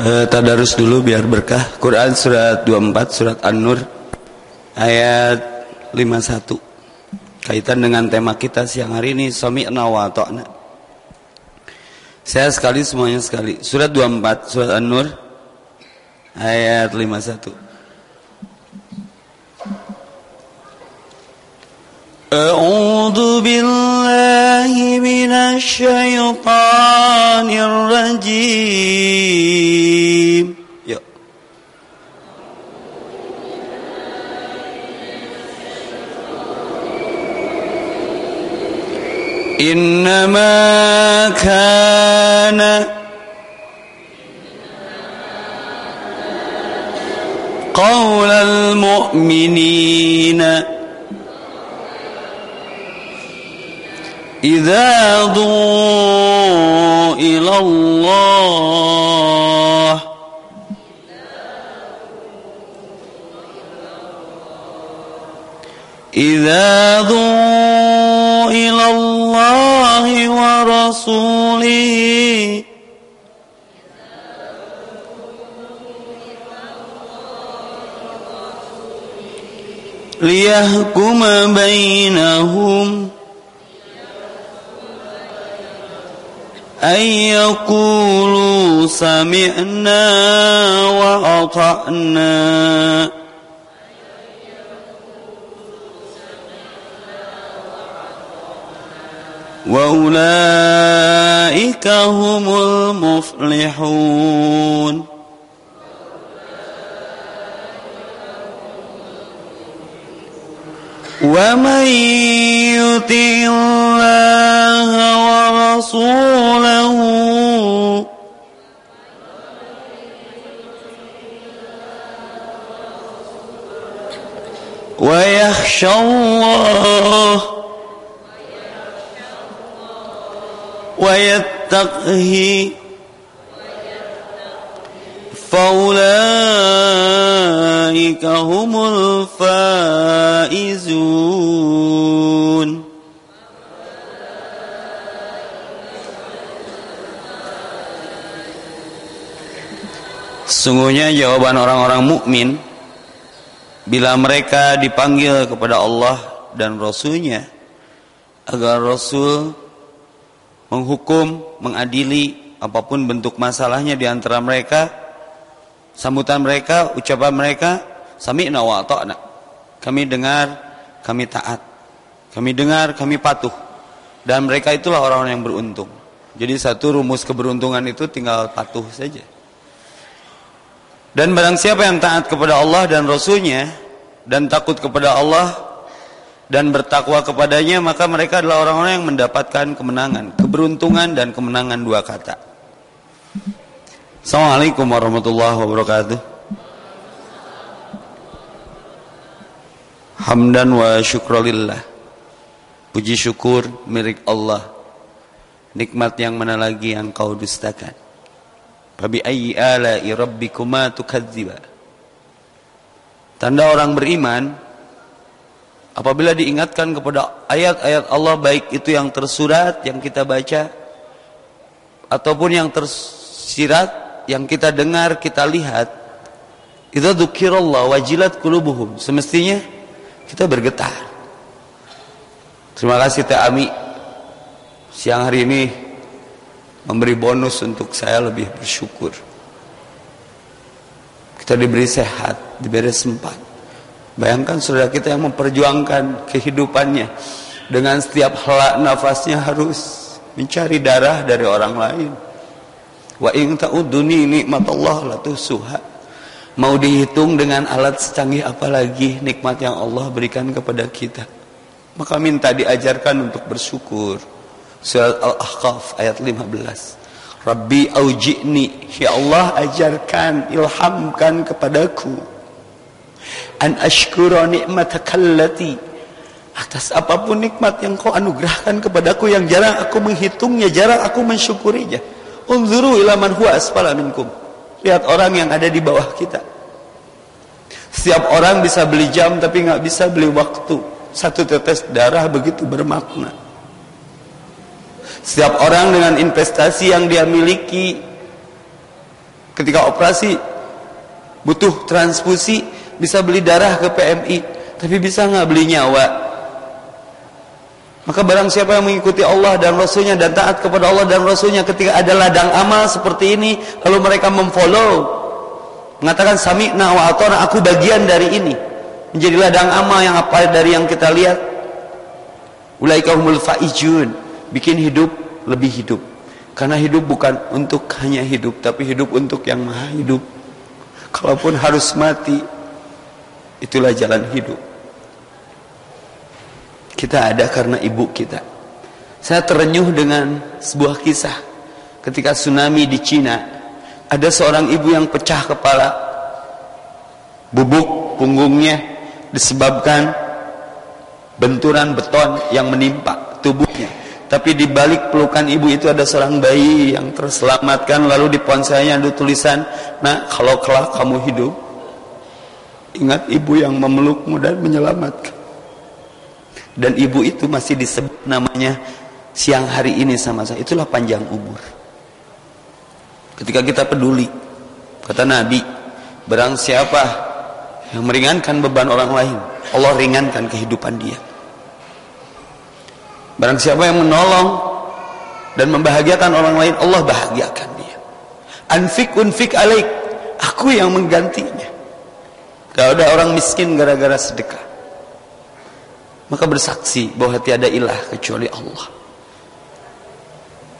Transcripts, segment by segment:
Uh, tadarus dulu biar berkah. Quran surat 24 surat An-Nur ayat 51. Kaitan dengan tema kita siang hari ini sami'na wa ta'na. Saya sekali semuanya sekali. Surat 24 surat An-Nur ayat 51. أعوذ بالله من الشيطان الرجيم. إنما كان قول المؤمنين إذا ضوا إلى الله. إذا ضوا إلى الله ورسوله. ليحكم بينهم. أن يقولوا سمعنا وأطعنا. وأولئك هم المفلحون. ومن يطع الله ورسوله ويخشى الله ويتقه فأولئك هم الفائزون Sungguhnya jawaban orang-orang mukmin bila mereka dipanggil kepada Allah dan Rasulnya agar Rasul menghukum, mengadili apapun bentuk masalahnya di antara mereka sambutan mereka, ucapan mereka sami'na wa ta'na kami dengar, kami taat. Kami dengar, kami patuh. Dan mereka itulah orang-orang yang beruntung. Jadi satu rumus keberuntungan itu tinggal patuh saja. Dan barang siapa yang taat kepada Allah dan Rasulnya dan takut kepada Allah dan bertakwa kepadanya maka mereka adalah orang-orang yang mendapatkan kemenangan, keberuntungan dan kemenangan dua kata. Assalamualaikum warahmatullahi wabarakatuh. Hamdan wa syukrulillah. Puji syukur milik Allah. Nikmat yang mana lagi yang kau dustakan. Fabi ayyi ala'i rabbikuma tukadziba. Tanda orang beriman apabila diingatkan kepada ayat-ayat Allah baik itu yang tersurat yang kita baca ataupun yang tersirat yang kita dengar, kita lihat itu dzukirallah wajilat qulubuhum. Semestinya kita bergetar. Terima kasih Teh Ami. Siang hari ini memberi bonus untuk saya lebih bersyukur. Kita diberi sehat, diberi sempat. Bayangkan saudara kita yang memperjuangkan kehidupannya dengan setiap helak nafasnya harus mencari darah dari orang lain. Wa in ta'uduni nikmatullah la tuhsuha. Mau dihitung dengan alat secanggih apa lagi nikmat yang Allah berikan kepada kita. Maka minta diajarkan untuk bersyukur. Surat Al-Ahqaf ayat 15. Rabbi auji'ni, ya Allah ajarkan, ilhamkan kepadaku. An ashkura ni'matakallati atas apa pun nikmat yang kau anugerahkan kepadaku yang jarang aku menghitungnya, jarang aku mensyukurinya. Unzuru ila man huwa asfala minkum. Lihat orang yang ada di bawah kita. Setiap orang bisa beli jam tapi nggak bisa beli waktu. Satu tetes darah begitu bermakna. Setiap orang dengan investasi yang dia miliki ketika operasi butuh transfusi bisa beli darah ke PMI tapi bisa nggak beli nyawa maka barang siapa yang mengikuti Allah dan Rasulnya dan taat kepada Allah dan Rasulnya ketika ada ladang amal seperti ini lalu mereka memfollow mengatakan sami'na wa atona aku bagian dari ini. Menjadi ladang amal yang apa dari yang kita lihat. Ulaika humul faijun bikin hidup lebih hidup. Karena hidup bukan untuk hanya hidup tapi hidup untuk yang maha hidup. Kalaupun harus mati itulah jalan hidup kita ada karena ibu kita saya terenyuh dengan sebuah kisah ketika tsunami di Cina ada seorang ibu yang pecah kepala bubuk punggungnya disebabkan benturan beton yang menimpa tubuhnya. Tapi di balik pelukan ibu itu ada seorang bayi yang terselamatkan lalu di ponselnya ada tulisan, "Nah, kalau kelak kamu hidup, ingat ibu yang memelukmu dan menyelamatkan." Dan ibu itu masih disebut namanya siang hari ini sama saya. Itulah panjang umur. Ketika kita peduli, kata Nabi, barang siapa yang meringankan beban orang lain, Allah ringankan kehidupan dia. Barang siapa yang menolong dan membahagiakan orang lain, Allah bahagiakan dia. Anfik unfik alaik, aku yang menggantinya. Kalau ada orang miskin gara-gara sedekah, maka bersaksi bahwa tiada ilah kecuali Allah.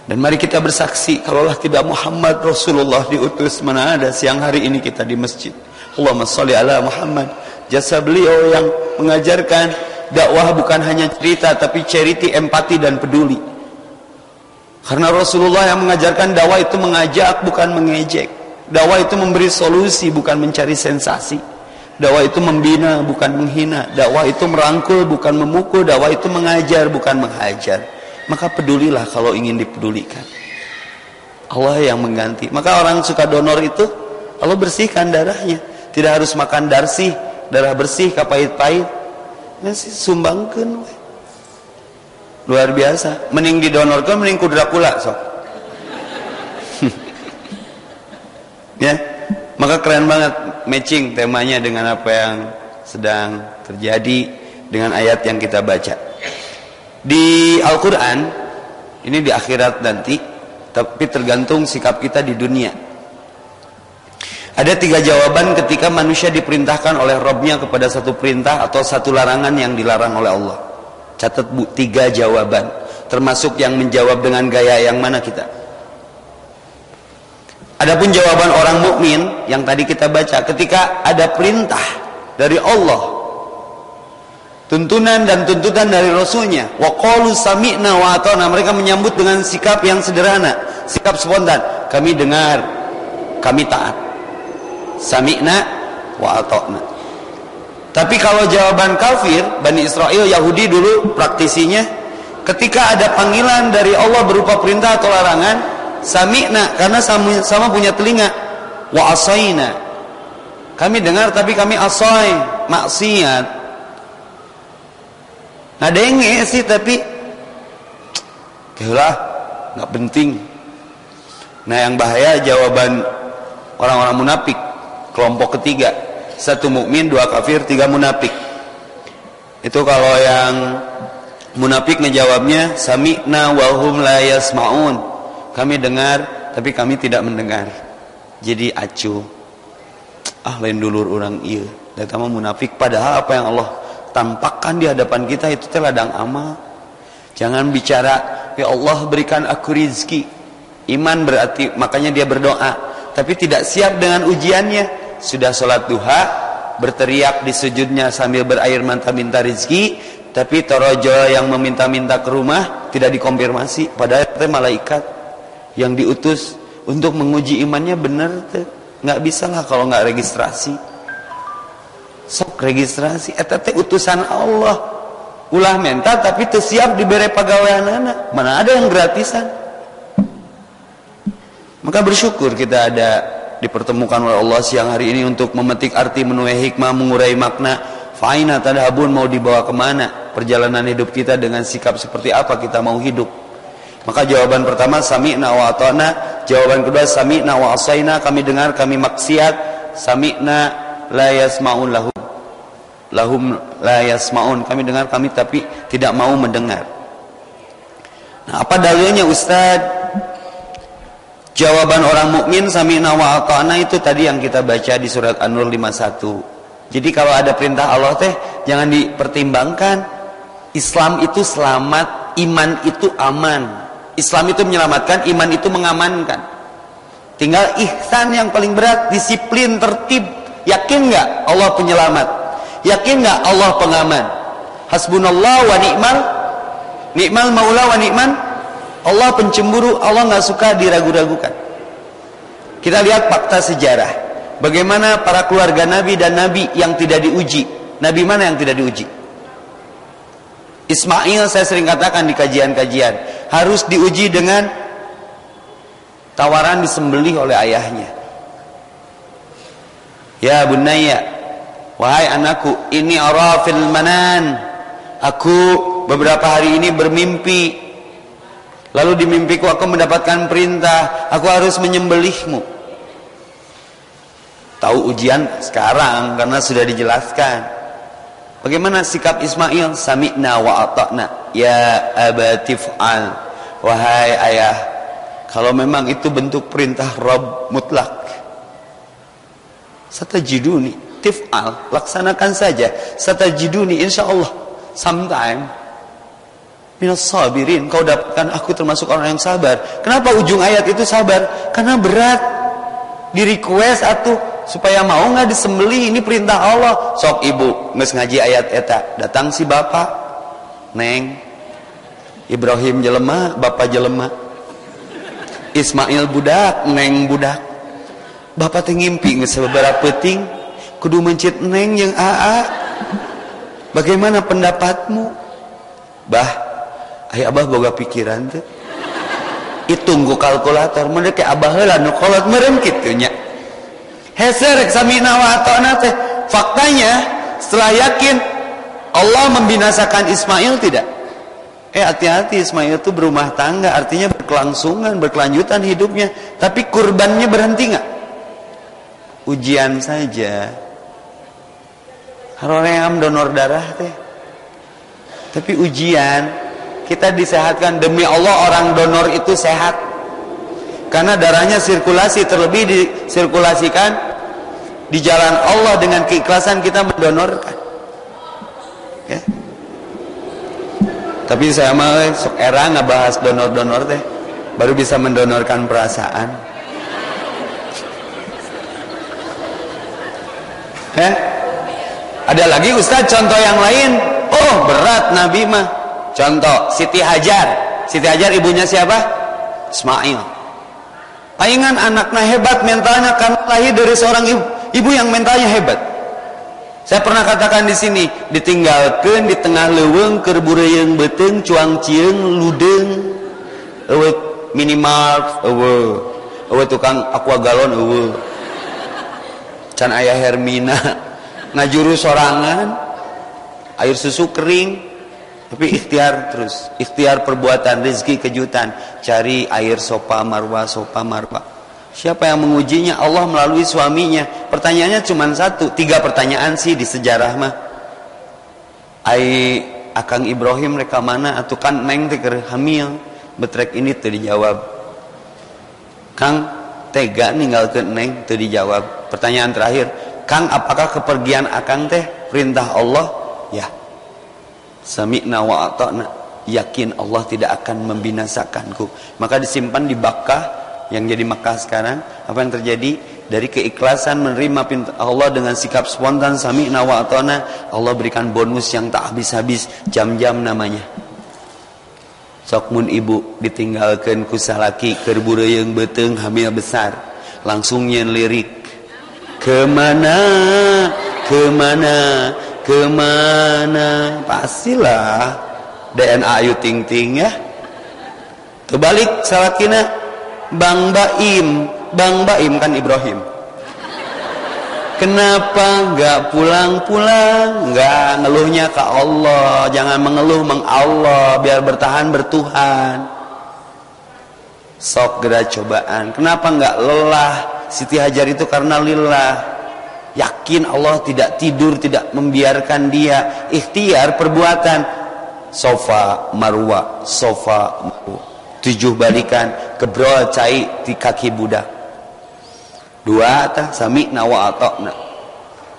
Dan mari kita bersaksi kalaulah tidak Muhammad Rasulullah diutus mana ada siang hari ini kita di masjid. Allahumma salli ala Muhammad. Jasa beliau yang mengajarkan dakwah bukan hanya cerita tapi charity, empati dan peduli. Karena Rasulullah yang mengajarkan dakwah itu mengajak bukan mengejek. Dakwah itu memberi solusi bukan mencari sensasi. Dakwah itu membina bukan menghina. Dakwah itu merangkul bukan memukul. Dakwah itu mengajar bukan menghajar. Maka pedulilah kalau ingin dipedulikan. Allah yang mengganti. Maka orang suka donor itu Allah bersihkan darahnya. Tidak harus makan darsi, darah bersih kapait-pait. Nasi sumbangkan. Luar biasa. Mending didonorkan, mending kudra kula sok. ya, maka keren banget matching temanya dengan apa yang sedang terjadi dengan ayat yang kita baca. Di Al-Quran, ini di akhirat nanti, tapi tergantung sikap kita di dunia. Ada tiga jawaban ketika manusia diperintahkan oleh Robnya kepada satu perintah atau satu larangan yang dilarang oleh Allah. Catat bu, tiga jawaban. Termasuk yang menjawab dengan gaya yang mana kita. Adapun jawaban orang mukmin yang tadi kita baca ketika ada perintah dari Allah tuntunan dan tuntutan dari Rasulnya wa qalu sami'na wa mereka menyambut dengan sikap yang sederhana sikap spontan kami dengar kami taat. Sami'na wa tapi kalau jawaban kafir Bani Israel Yahudi dulu praktisinya ketika ada panggilan dari Allah berupa perintah atau larangan sami'na karena sama, sama punya telinga. Wa asaina. Kami dengar tapi kami asai maksiat. Ngadenge sih tapi kelah nggak penting. Nah yang bahaya jawaban orang-orang munafik kelompok ketiga. Satu mukmin dua kafir tiga munafik. Itu kalau yang munafik ngejawabnya sami'na wa hum la yasmaun kami dengar tapi kami tidak mendengar. Jadi acuh. Ah lain dulur orang iya. Dan kamu munafik padahal apa yang Allah tampakkan di hadapan kita itu teladang amal. Jangan bicara ya Allah berikan aku rizki. Iman berarti makanya dia berdoa. Tapi tidak siap dengan ujiannya. Sudah sholat duha berteriak di sujudnya sambil berair manta minta rizki. Tapi torojo yang meminta-minta ke rumah tidak dikonfirmasi. Padahal itu malaikat yang diutus untuk menguji imannya benar tuh nggak bisa lah kalau nggak registrasi. Sok registrasi. Eta teh utusan Allah. Ulah mental tapi tuh siap diberi pegawai anak mana ada yang gratisan? Maka bersyukur kita ada dipertemukan oleh Allah siang hari ini untuk memetik arti menuai hikmah mengurai makna. Faina tadhabun mau dibawa ke mana? Perjalanan hidup kita dengan sikap seperti apa kita mau hidup maka jawaban pertama sami'na wa ata'na Jawaban kedua sami'na wa asaina kami dengar kami maksiat sami'na la yasma'un lahum lahum la yasma'un kami dengar kami tapi tidak mau mendengar. Nah, apa dalilnya Ustaz? Jawaban orang mukmin sami'na wa ata'na itu tadi yang kita baca di surat An-Nur 51. Jadi kalau ada perintah Allah teh jangan dipertimbangkan. Islam itu selamat, iman itu aman. Islam itu menyelamatkan, iman itu mengamankan. Tinggal ihsan yang paling berat, disiplin, tertib. Yakin nggak Allah penyelamat? Yakin nggak Allah pengaman? Hasbunallah wa ni'mal ni'mal maula wa ni'man Allah pencemburu, Allah nggak suka diragu-ragukan. Kita lihat fakta sejarah. Bagaimana para keluarga Nabi dan Nabi yang tidak diuji. Nabi mana yang tidak diuji? Ismail saya sering katakan di kajian-kajian harus diuji dengan tawaran disembelih oleh ayahnya. Ya bunaya, wahai anakku, ini arafil manan. Aku beberapa hari ini bermimpi. Lalu di mimpiku aku mendapatkan perintah, aku harus menyembelihmu. Tahu ujian sekarang karena sudah dijelaskan. Bagaimana sikap Ismail? Sami'na wa ata'na. Ya abatif'al. Wahai ayah, kalau memang itu bentuk perintah Rabb mutlak. Satajiduni. Tif'al. Laksanakan saja. Satajiduni insyaallah. Sometime. Minas sabirin. Kau dapatkan aku termasuk orang yang sabar. Kenapa ujung ayat itu sabar? Karena berat. Di request atau supaya mau nggak disembeli ini perintah Allah. Sok ibu nges ngaji ayat eta. Datang si bapak neng. Ibrahim jelema bapak jelema. Ismail budak neng budak. Bapak teh ngimpi nges beberapa peting kudu mencit neng yang aa. Bagaimana pendapatmu? Bah ayah abah boga pikiran tuh Itunggu kalkulator mereka abah heula nu kolot merem nya Heser samina wa teh. Faktanya setelah yakin Allah membinasakan Ismail tidak? Eh hati-hati Ismail itu berumah tangga artinya berkelangsungan, berkelanjutan hidupnya. Tapi kurbannya berhenti nggak? Ujian saja. Haroream donor darah teh. Tapi ujian kita disehatkan demi Allah orang donor itu sehat karena darahnya sirkulasi terlebih disirkulasikan di jalan Allah dengan keikhlasan kita mendonorkan. Ya. tapi saya mau sok era nggak bahas donor-donor teh baru bisa mendonorkan perasaan. Ya. ada lagi Ustaz contoh yang lain? Oh berat Nabi mah. Contoh Siti Hajar. Siti Hajar ibunya siapa? Ismail. Palingan anaknya hebat mentalnya kan lahir dari seorang ibu, ibu yang mentalnya hebat. Saya pernah katakan di sini, ditinggalkan di tengah leweng yang beteng cuang cieng ludeng ewe minimal ewe ewe tukang aqua galon ewe can ayah Hermina ngajuru sorangan air susu kering tapi ikhtiar terus, ikhtiar perbuatan, rezeki kejutan, cari air sopa marwa, sopa marwa. Siapa yang mengujinya? Allah melalui suaminya. Pertanyaannya cuma satu, tiga pertanyaan sih di sejarah mah. Ai akang Ibrahim mereka mana atau kan neng teker hamil betrek ini tuh dijawab. Kang tega ke neng tuh dijawab. Pertanyaan terakhir, Kang apakah kepergian akang teh perintah Allah? Ya, Sami'na wa ata'na. Yakin Allah tidak akan membinasakanku. Maka disimpan di Bakkah yang jadi Makkah sekarang. Apa yang terjadi? Dari keikhlasan menerima pintu Allah dengan sikap spontan sami'na wa ata'na. Allah berikan bonus yang tak habis-habis. Jam-jam namanya. Sokmun ibu ditinggalkan kusalaki kerbura yang beteng hamil besar. Langsung nyen lirik. Ke mana? Ke mana? ke mana pastilah DNA Ayu Ting Ting ya terbalik salakina Bang Baim. Bang Baim kan Ibrahim. Kenapa nggak pulang-pulang? Nggak ngeluhnya ke Allah. Jangan mengeluh meng Allah biar bertahan bertuhan. sok gerak cobaan. Kenapa enggak lelah? Siti Hajar itu karena lillah yakin Allah tidak tidur tidak membiarkan dia. Ikhtiar perbuatan. Sofa marwa sofa marwa tujuh balikan kebrol cai di kaki budak. Dua tah sami nawa atokna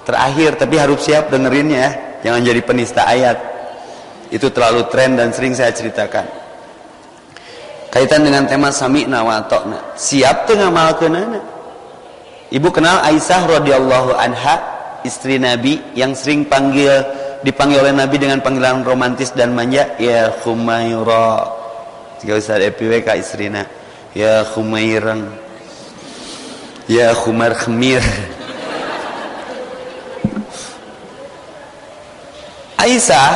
terakhir tapi harus siap dengerinnya ya. Jangan jadi penista ayat. Itu terlalu tren dan sering saya ceritakan. Kaitan dengan tema sami nawa atokna siap tuh ngamalkeunana Ibu kenal Aisyah radhiyallahu anha, istri Nabi yang sering panggil dipanggil oleh Nabi dengan panggilan romantis dan manja, ya Khumaira. Jika Ustaz EPW ka istrina, ya Khumairang. Ya Khumar Khmir. Aisyah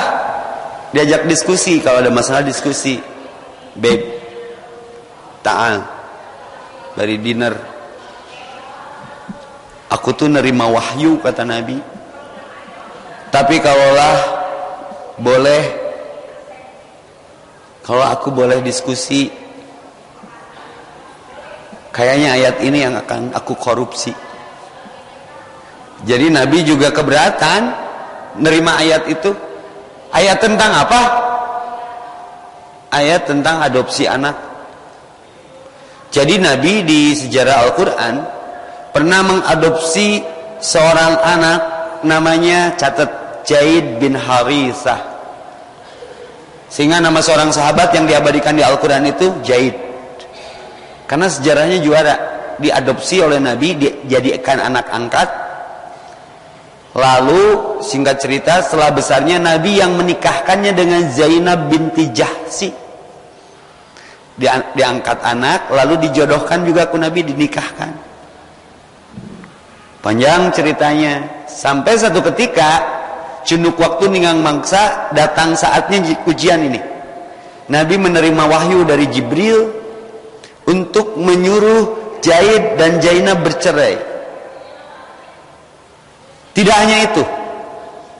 diajak diskusi kalau ada masalah diskusi. Babe, ta'al dari dinner Aku tuh nerima wahyu kata Nabi. Tapi kalaulah boleh kalau aku boleh diskusi kayaknya ayat ini yang akan aku korupsi. Jadi Nabi juga keberatan nerima ayat itu. Ayat tentang apa? Ayat tentang adopsi anak. Jadi Nabi di sejarah Al-Qur'an pernah mengadopsi seorang anak namanya catat Jaid bin Harisah sehingga nama seorang sahabat yang diabadikan di Al-Quran itu Jaid karena sejarahnya juara. Diadopsi oleh Nabi dijadikan anak angkat. Lalu singkat cerita setelah besarnya Nabi yang menikahkannya dengan Zainab binti Jahsi. Diangkat anak lalu dijodohkan juga ke Nabi dinikahkan. Panjang ceritanya. Sampai satu ketika cunduk waktu ningang mangsa datang saatnya ujian ini. Nabi menerima wahyu dari Jibril untuk menyuruh Jaid dan Jainab bercerai. Tidak hanya itu.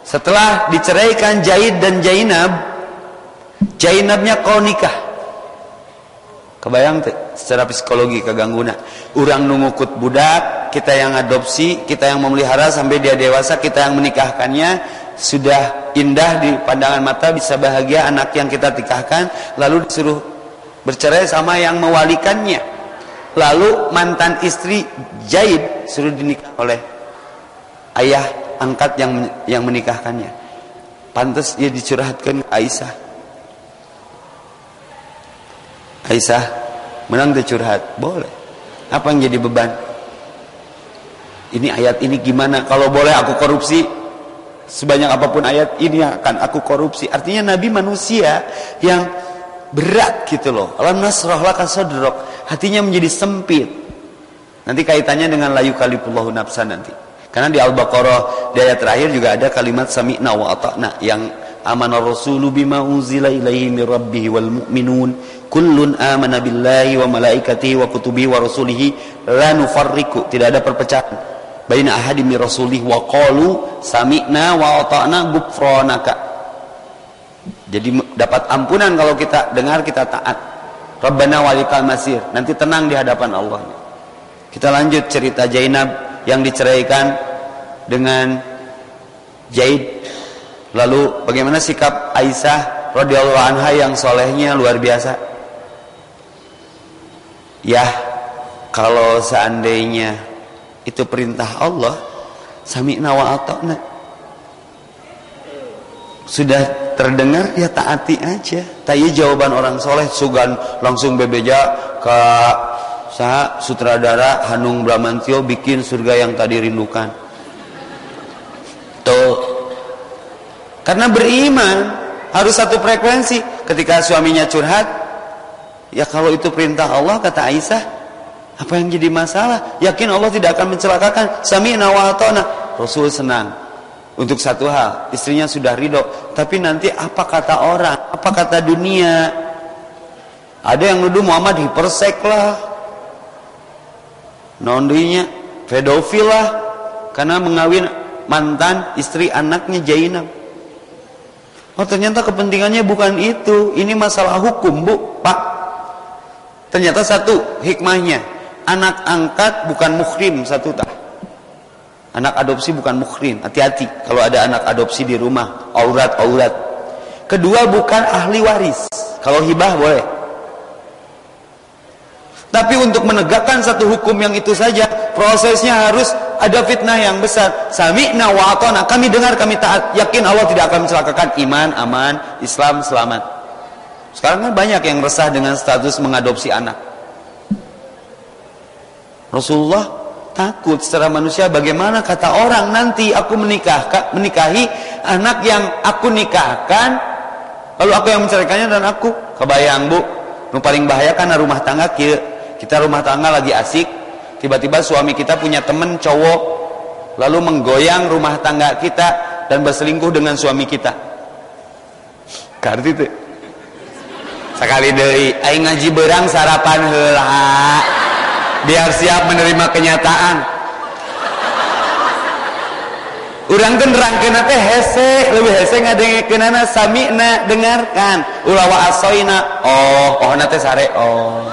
Setelah diceraikan Jaid dan Jainab, Jainabnya kau nikah. Kebayang secara psikologi kegangguna. Urang nungukut budak, kita yang adopsi, kita yang memelihara sampai dia dewasa, kita yang menikahkannya, sudah indah di pandangan mata, bisa bahagia anak yang kita nikahkan, lalu disuruh bercerai sama yang mewalikannya. Lalu mantan istri Jaid suruh dinikah oleh ayah angkat yang yang menikahkannya. Pantas dia dicurhatkan Aisyah. Aisyah menang curhat. Boleh. Apa yang jadi beban? Ini ayat ini gimana? Kalau boleh aku korupsi sebanyak apa pun ayat ini akan aku korupsi. Artinya Nabi manusia yang berat gitu loh. Alam nasrah hatinya menjadi sempit. Nanti kaitannya dengan layu kalipullahu nafsa nanti. Karena di Al-Baqarah di ayat terakhir juga ada kalimat sami'na wa ata'na yang amana rasulu bima unzila ilaihi mir rabbih wal mu'minun. Kullun amana billahi wa malaikatihi wa kutubihi wa rasulihi la nufarriqu. Tidak ada perpecahan baina ahadi min rasulih wa qalu sami'na wa ata'na gufranaka jadi dapat ampunan kalau kita dengar kita taat. Rabbana walikal masir. Nanti tenang di hadapan Allah. Kita lanjut cerita Zainab yang diceraikan dengan Zaid. Lalu bagaimana sikap Aisyah radhiyallahu anha yang solehnya luar biasa? Ya, kalau seandainya itu perintah Allah, sami'na wa ata'na. Sudah terdengar ya taati aja. Tapi jawaban orang soleh sugan langsung bebeja ke sutradara Hanung Bramantio bikin surga yang tadi rindukan. Tuh karena beriman harus satu frekuensi. Ketika suaminya curhat, ya kalau itu perintah Allah kata Aisyah, apa yang jadi masalah? Yakin Allah tidak akan mencelakakan. Sami wa Rasul senang. Untuk satu hal, istrinya sudah ridho. Tapi nanti apa kata orang? Apa kata dunia? Ada yang nuduh Muhammad hipersek lah. Nondinya pedofil lah. Karena mengawin mantan istri anaknya Jainab. Oh ternyata kepentingannya bukan itu. Ini masalah hukum bu, pak. ternyata satu hikmahnya anak angkat bukan muhrim satu tak? Anak adopsi bukan muhrim hati-hati kalau ada anak adopsi di rumah aurat aurat. Kedua bukan ahli waris. Kalau hibah boleh. Tapi untuk menegakkan satu hukum yang itu saja prosesnya harus ada fitnah yang besar. Sami'na wa atona kami dengar kami taat. Yakin Allah tidak akan mencelakakan. Iman aman Islam selamat. Sekarang kan banyak yang resah dengan status mengadopsi anak Rasulullah takut secara manusia bagaimana kata orang nanti aku menikah menikahi anak yang aku nikahkan lalu aku yang menceraikannya dan aku. Kebayang bu? Yang paling bahaya karena rumah tangga kita rumah tangga lagi asik tiba-tiba suami kita punya temen cowok lalu menggoyang rumah tangga kita dan berselingkuh dengan suami kita. Itu sekali dari aing ngaji berang sarapan heula biar siap menerima kenyataan Urang teh nerangkeun teh hese, lebih hese ngadengekeunana sami'na dengarkan. Ulawa asoina. Oh, oh nate sare. Oh.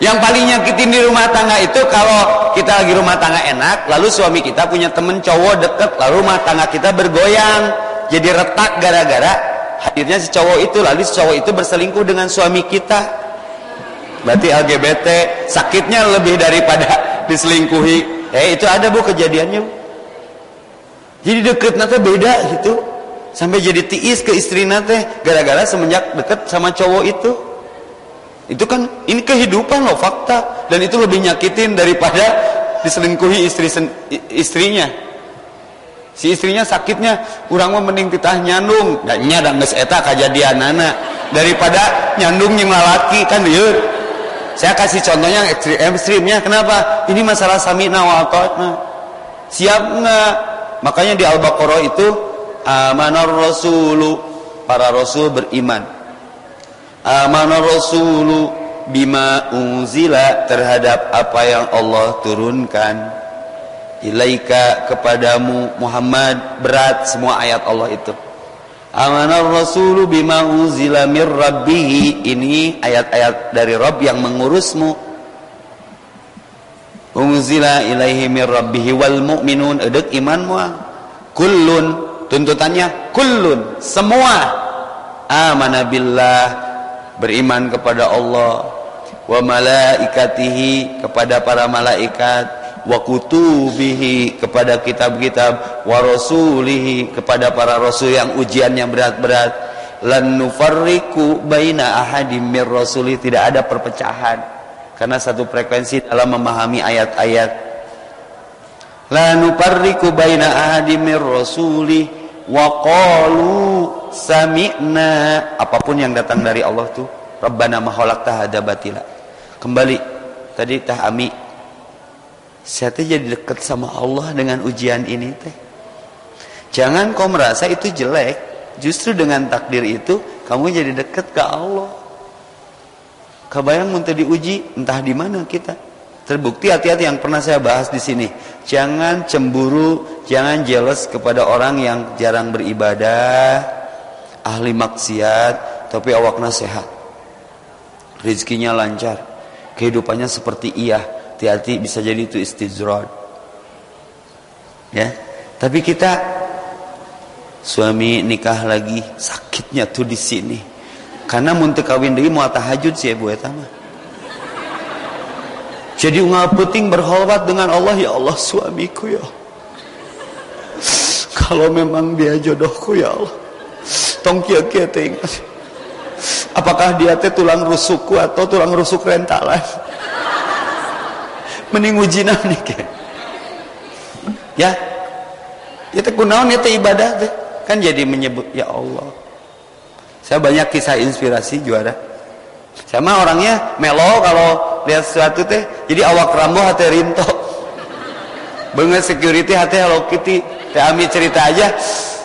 Yang paling nyakitin di rumah tangga itu kalau kita lagi rumah tangga enak, lalu suami kita punya temen cowok deket, lalu rumah tangga kita bergoyang, jadi retak gara-gara hadirnya si cowok itu, lalu si cowok itu berselingkuh dengan suami kita. Berarti LGBT sakitnya lebih daripada diselingkuhi. Eh itu ada bu kejadiannya. Jadi deket nanti beda gitu, sampai jadi tiis ke istri nanti gara-gara semenjak deket sama cowok itu. Itu kan ini kehidupan loh fakta dan itu lebih nyakitin daripada diselingkuhi istri istrinya. Si istrinya sakitnya kurang mau mending pitah nyandung dan nya dan geus eta kejadian anak daripada nyandung yang lalaki kan lieur. Saya kasih contohnya yang ekstrim, ekstrimnya kenapa? Ini masalah samina wa ata'na. Siap enggak? Makanya di Al-Baqarah itu amanar rasulu para rasul beriman amana rasulu bima unzila terhadap apa yang Allah turunkan ilaika kepadamu Muhammad berat semua ayat Allah itu amana rasulu bima unzila mir rabbih ini ayat-ayat dari Rabb yang mengurusmu. Unzila ilaihi mir rabbih wal mu'minun. Edek imanmu. Kullun. Tuntutannya kullun. Semua. Amana billah. Beriman kepada Allah. Wa malaikatihi. Kepada para malaikat wa kutubihi kepada kitab-kitab wa rasulihi kepada para rasul yang ujiannya berat-berat. Lan nufarriqu baina ahadim mir rasuli tidak ada perpecahan. Karena satu frekuensi dalam memahami ayat-ayat. La nufarriqu baina ahadim mir rasuli wa qalu sami'na. Apa pun yang datang dari Allah tuh Rabbana maholakta hada batila kembali tadi tah ami saya tuh jadi dekat sama Allah dengan ujian ini teh. Jangan kau merasa itu jelek. Justru dengan takdir itu kamu jadi dekat ke Allah. Kebayang muntah diuji entah di mana kita. Terbukti hati-hati yang pernah saya bahas di sini. Jangan cemburu jangan jealous kepada orang yang jarang beribadah ahli maksiat tapi awakna sehat rizkinya lancar. Kehidupannya seperti iya hati-hati bisa jadi itu istizrad. Ya. Tapi kita suami nikah lagi sakitnya tuh di sini. Karena muntah kawin deui mau tahajud sih bu eta mah. Jadi unggal penting berholwat dengan Allah ya Allah suamiku ya. Kalau memang dia jodohku ya Allah. Tong kia kia apakah dia teh tulang rusukku atau tulang rusuk rentalan mending uji nih ke ya. Ya teh kunaon ya teh ibadah teh. Kan jadi menyebut ya Allah. Saya banyak kisah inspirasi juara. Sama orangnya melo kalau lihat sesuatu teh jadi awak rambo hati rinto. Banget security hati Hello Kitty. Teh ami cerita aja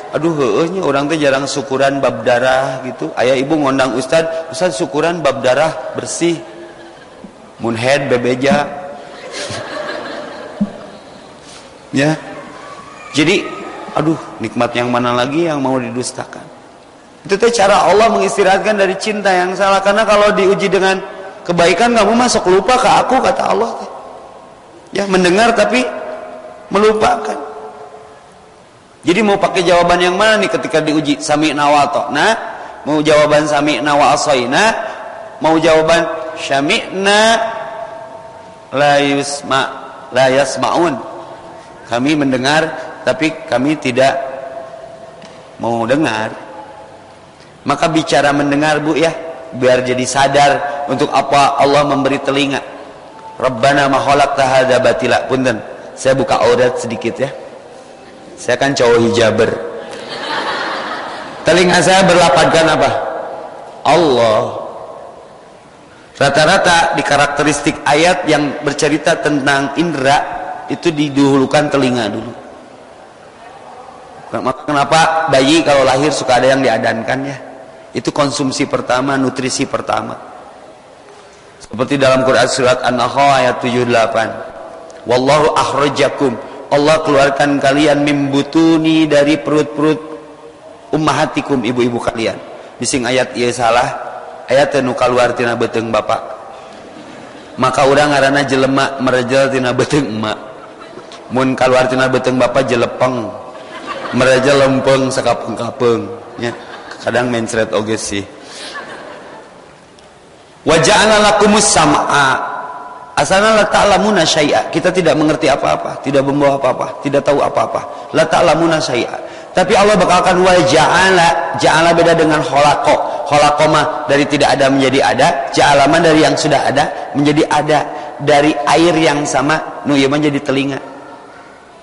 aduh heuhnya orang teh jarang syukuran bab darah gitu. Ayah ibu ngondang ustad ustad syukuran bab darah bersih. Munhead bebeja ya jadi aduh nikmat yang mana lagi yang mau didustakan Itu teh cara Allah mengistirahatkan dari cinta yang salah. Karena kalau diuji dengan kebaikan kamu masuk lupa ke aku kata Allah. Ya mendengar tapi melupakan. Jadi mau pakai jawaban yang mana nih ketika diuji sami'na wa Nah, mau jawaban sami'na wa asaina, mau jawaban syami'na la yusma la yasmaun. Kami mendengar tapi kami tidak mau dengar. Maka bicara mendengar Bu ya, biar jadi sadar untuk apa Allah memberi telinga. Rabbana ma khalaqta hadza batila. Punten. Saya buka aurat sedikit ya. Saya kan cowok hijaber. Telinga saya berlapatkan apa? Allah. Rata-rata di karakteristik ayat yang bercerita tentang indera itu didahulukan telinga dulu. Kenapa bayi kalau lahir suka ada yang diadankan ya? Itu konsumsi pertama, nutrisi pertama. Seperti dalam Quran surat An-Nahl ayat 78. Wallahu akhrajakum Allah keluarkan kalian mimbutuni dari perut-perut ummahatikum ibu-ibu kalian. Bising ayat iya salah. Ayat nu keluar tina beteng bapak. Maka orang ngarana jelema merejel tina beteng emak. Mun keluar tina beteng bapak jelepeng. Merejel lempeng sakapeng-kapeng. Ya. Kadang mencret oge sih. Waja'ala lakumus sam'a Asalnya la ta'lamuna syai'a. Kita tidak mengerti apa-apa, tidak membawa apa-apa, tidak tahu apa-apa. La ta'lamuna syai'a. Tapi Allah bakalkan wa ja'ala. Ja'ala beda dengan khalaqo. Khalaqo mah dari tidak ada menjadi ada, ja'ala mah dari yang sudah ada menjadi ada. Dari air yang sama, nu menjadi telinga.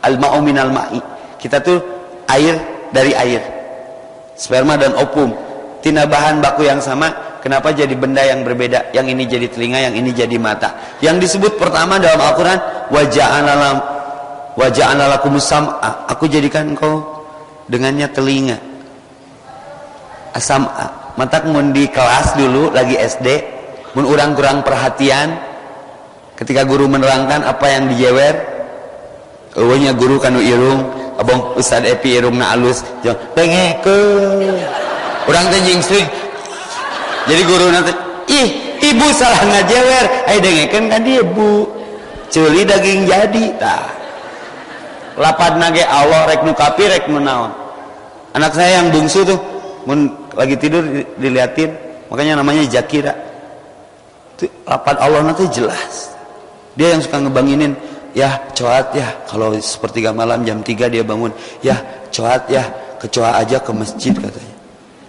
Al-ma'u minal ma'i. Kita tuh air dari air. Sperma dan opum. Tina bahan baku yang sama Kenapa jadi benda yang berbeda? Yang ini jadi telinga, yang ini jadi mata. Yang disebut pertama dalam Al-Quran, waja'analam waja'analakum sam'a. Aku jadikan kau dengannya telinga. Asam'a. Mata mun di kelas dulu lagi SD, mun orang kurang perhatian, ketika guru menerangkan apa yang dijewer, eueuhnya guru kanu irung, abang Ustad Epi irungna alus, ke, Urang teh sering jadi guru nanti ih ibu salah ngajewer. Ayo dengekan kan dia bu celi daging jadi. Tah lapad nage Allah rek nu kapi rek nu naon. Anak saya yang bungsu tuh mun lagi tidur diliatin. Makanya namanya Jakira. Tuh, lapad Allah nanti jelas. Dia yang suka ngebanginin ya coat ya. Kalau sepertiga malam jam 3 dia bangun ya coat ya kecoa aja ke masjid katanya.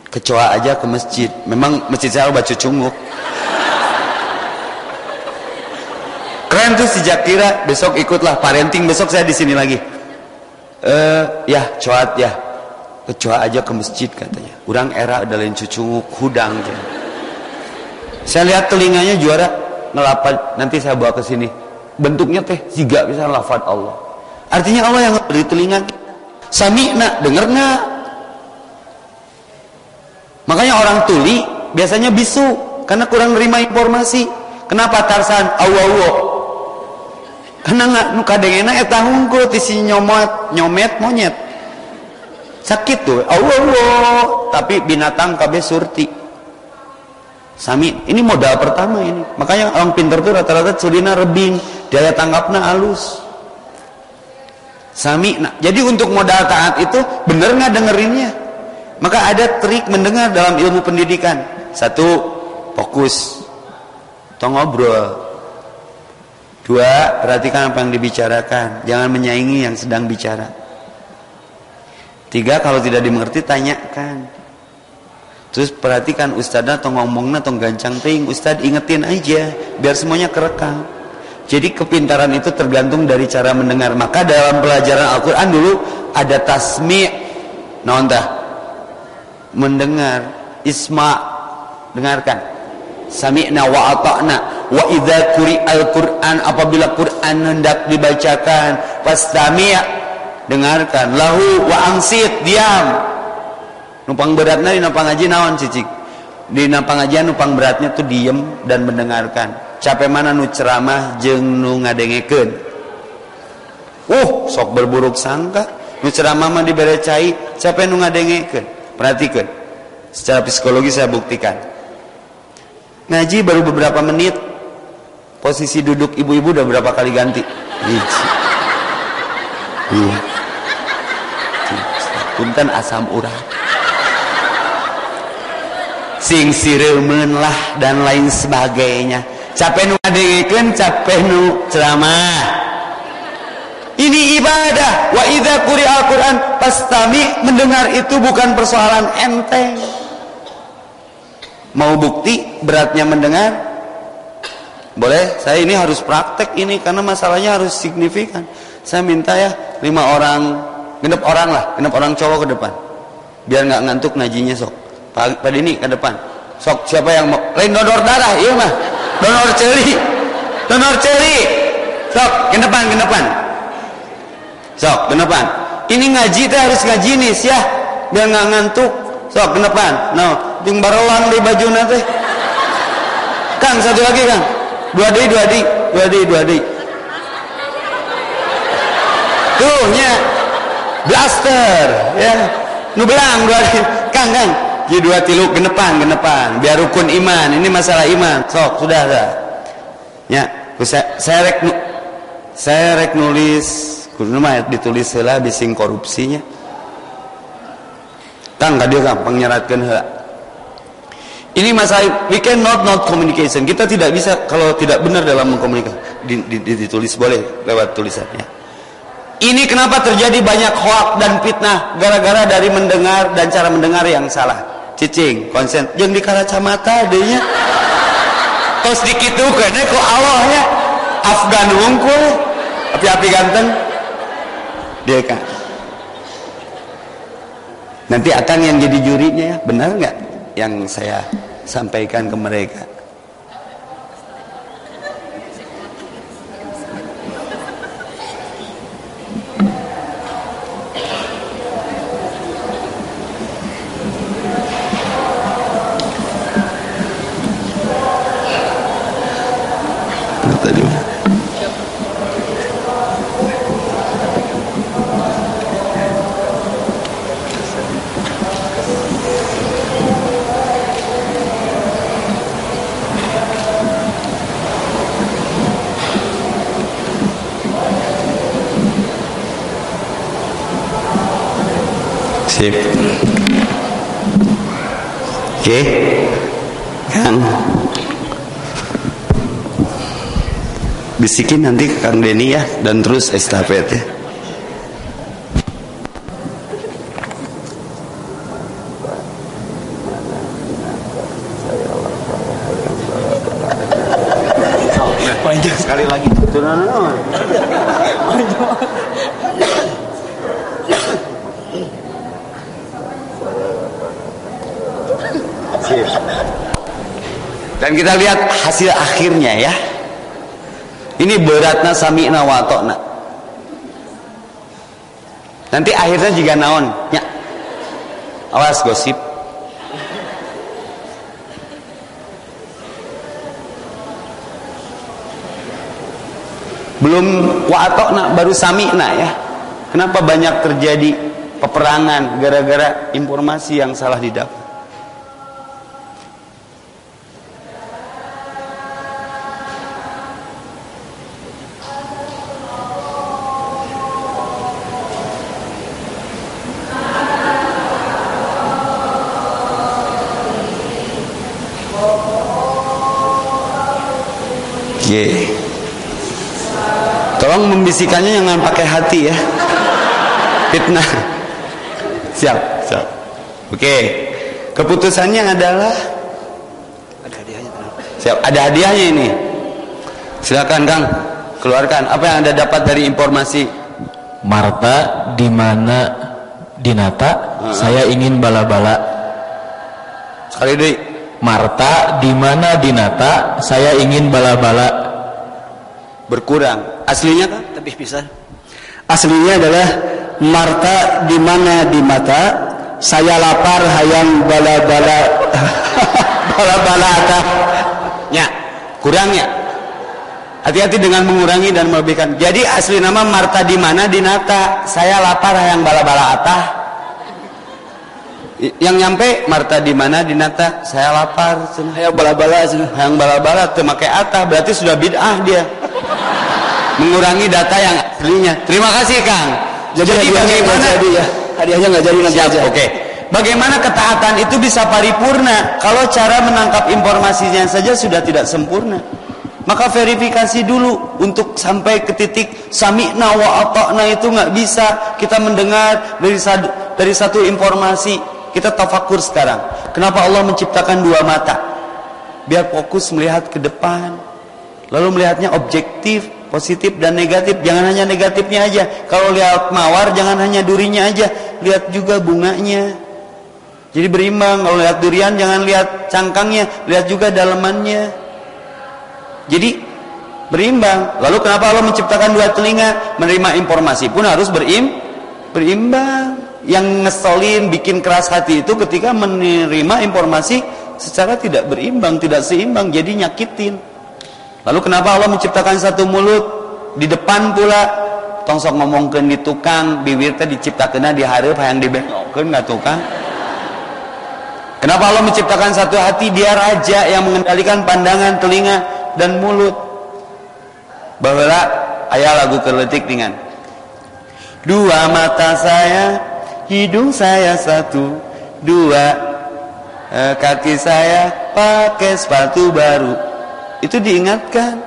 Kecoa aja ke masjid. Memang masjid saya baca cunguk. Keren tuh si Jakira. Besok ikutlah parenting besok saya di sini lagi. Eh ya coat ya kecoa aja ke masjid katanya kurang era ada lain cucunguk hudang gitu. saya lihat telinganya juara ngelapat nanti saya bawa ke sini bentuknya teh juga bisa lafad Allah artinya Allah yang beri telinga sami nak denger nggak Makanya orang tuli biasanya bisu karena kurang nerima informasi. Kenapa Tarsan awawo? Karena nggak nuka dengena tisi nyomot nyomet monyet. Sakit tuh awawo. Tapi binatang kabe surti. Sami, ini modal pertama ini. Makanya orang pinter tuh rata-rata culina rebing, daya tangkapnya halus. Sami, nah, jadi untuk modal taat itu bener nggak dengerinnya? Maka ada trik mendengar dalam ilmu pendidikan. Satu, fokus. Tong ngobrol. Dua, perhatikan apa yang dibicarakan. Jangan menyaingi yang sedang bicara. Tiga, kalau tidak dimengerti, tanyakan. Terus perhatikan ustadznya atau ngomongnya atau gancang ting. Ustadz ingetin aja, biar semuanya kerekam. Jadi kepintaran itu tergantung dari cara mendengar. Maka dalam pelajaran Al-Quran dulu ada tasmi' nonton mendengar isma dengarkan sami'na wa ata'na wa idza quri'al qur'an apabila Quran hendak dibacakan fastami' dengarkan. Lahu wa angsit diam. Numpang beratnya di numpang ngaji naon cicik? Di numpang ngajian numpang beratnya tuh diem dan mendengarkan. Capek mana nu ceramah jeung nu ngadengekeun uh sok berburuk sangka. Nu ceramah mah dibere cai capek nu ngadengekeun Perhatikan. secara psikologi saya buktikan. Ngaji baru beberapa menit. Posisi duduk ibu-ibu udah berapa kali ganti? Iya punten asam urat sing siremen lah dan lain sebagainya capek nu ngadengekeun capek nu ceramah ini ibadah. Wa idza quri'al Qur'an pastami mendengar itu bukan persoalan enteng. Mau bukti beratnya mendengar? Boleh, saya ini harus praktek ini karena masalahnya harus signifikan. Saya minta ya lima orang, genep orang lah, genep orang cowok ke depan. Biar nggak ngantuk ngajinya sok. Pada ini ke depan. Sok siapa yang mau? Lain donor darah, iya mah. Donor celi. Donor celi. Sok, ke depan, ke depan. Sok, kenapa? Ini ngaji teh harus ngaji nih, ya. Biar nggak ngantuk. Sok, kenapa? No, ting barolang di baju nanti. Kang, satu lagi Kang. Dua di, dua di, dua di, dua di. Tuh, nya. Blaster, ya. Nubelang dua di. Kang, Kang. Jadi dua tilu genepan, genepan. Biar rukun iman. Ini masalah iman. Sok, sudah, sudah. Ya, saya, saya rek saya rek nulis kudu mah ditulis heula bising korupsinya kang ka dieu kang pangnyaratkeun heula ini masalah we can not not communication kita tidak bisa kalau tidak benar dalam mengkomunikasi di, di, ditulis boleh lewat tulisannya ini kenapa terjadi banyak hoak dan fitnah? Gara-gara dari mendengar dan cara mendengar yang salah. Cicing konsen. Yang di kacamata adanya terus dikit tuh kok Allah ya? Afgan unggul api-api ganteng. Dia kan nanti akan yang jadi jurinya ya? Benar nggak yang saya sampaikan ke mereka Sip. Oke. Kang. Bisikin nanti ke Kang Deni ya dan terus estafet ya. sekali lagi. Turun Dan kita lihat hasil akhirnya ya. Ini beratna sami'na wa ta'na. Nanti akhirnya juga naon? Ya. Awas gosip. Belum wa ta'na baru sami'na ya. Kenapa banyak terjadi peperangan gara-gara informasi yang salah didapat? Yeah. Tolong membisikannya jangan pakai hati ya. Fitnah. Siap, siap. Oke. Keputusannya adalah ada hadiahnya. Siap, ada hadiahnya ini. Silakan Kang, keluarkan apa yang Anda dapat dari informasi Marta di mana Dinata, uh -huh. saya ingin bala-bala. Sekali deh. Marta di mana Dinata, saya ingin bala-bala. Berkurang. Aslinya kan? Lebih bisa. Aslinya adalah Marta di mana di mata, saya lapar hayang bala-bala bala-bala. Ya, kurangnya. Hati-hati dengan mengurangi dan melebihkan. Jadi asli nama Marta di mana di Nata. Saya lapar hayang bala-bala atah. Yang nyampe Marta di mana di Nata? Saya lapar Hayang bala-bala yang bala-bala teu make atah berarti sudah bid'ah dia. Mengurangi data yang aslinya. Terima kasih Kang. Jadi, nggak bagaimana jadi ya. Hadiahnya nggak jadi nanti Siap, aja. oke. Bagaimana ketaatan itu bisa paripurna? Kalau cara menangkap informasinya saja sudah tidak sempurna. Maka verifikasi dulu untuk sampai ke titik sami'na wa ata'na itu nggak bisa. Kita mendengar dari satu, dari satu informasi kita tafakur sekarang. Kenapa Allah menciptakan dua mata? Biar fokus melihat ke depan. Lalu melihatnya objektif positif dan negatif. Jangan hanya negatifnya aja. Kalau lihat mawar jangan hanya durinya aja. Lihat juga bunganya. Jadi berimbang. Kalau lihat durian jangan lihat cangkangnya. Lihat juga dalamannya jadi berimbang. Lalu kenapa Allah menciptakan dua telinga? Menerima informasi pun harus berim berimbang yang ngeselin bikin keras hati itu ketika menerima informasi secara tidak berimbang tidak seimbang jadi nyakitin. Lalu kenapa Allah menciptakan satu mulut? Di depan pula tongsok ngomongkan di tukang bibirnya diciptakan di hareup yang dibengokkan nggak tukang. Kenapa Allah menciptakan satu hati? Dia raja yang mengendalikan pandangan telinga dan mulut. Bahwa ayah lagu keletik dengan dua mata saya hidung saya satu dua eh, kaki saya pakai sepatu baru. Itu diingatkan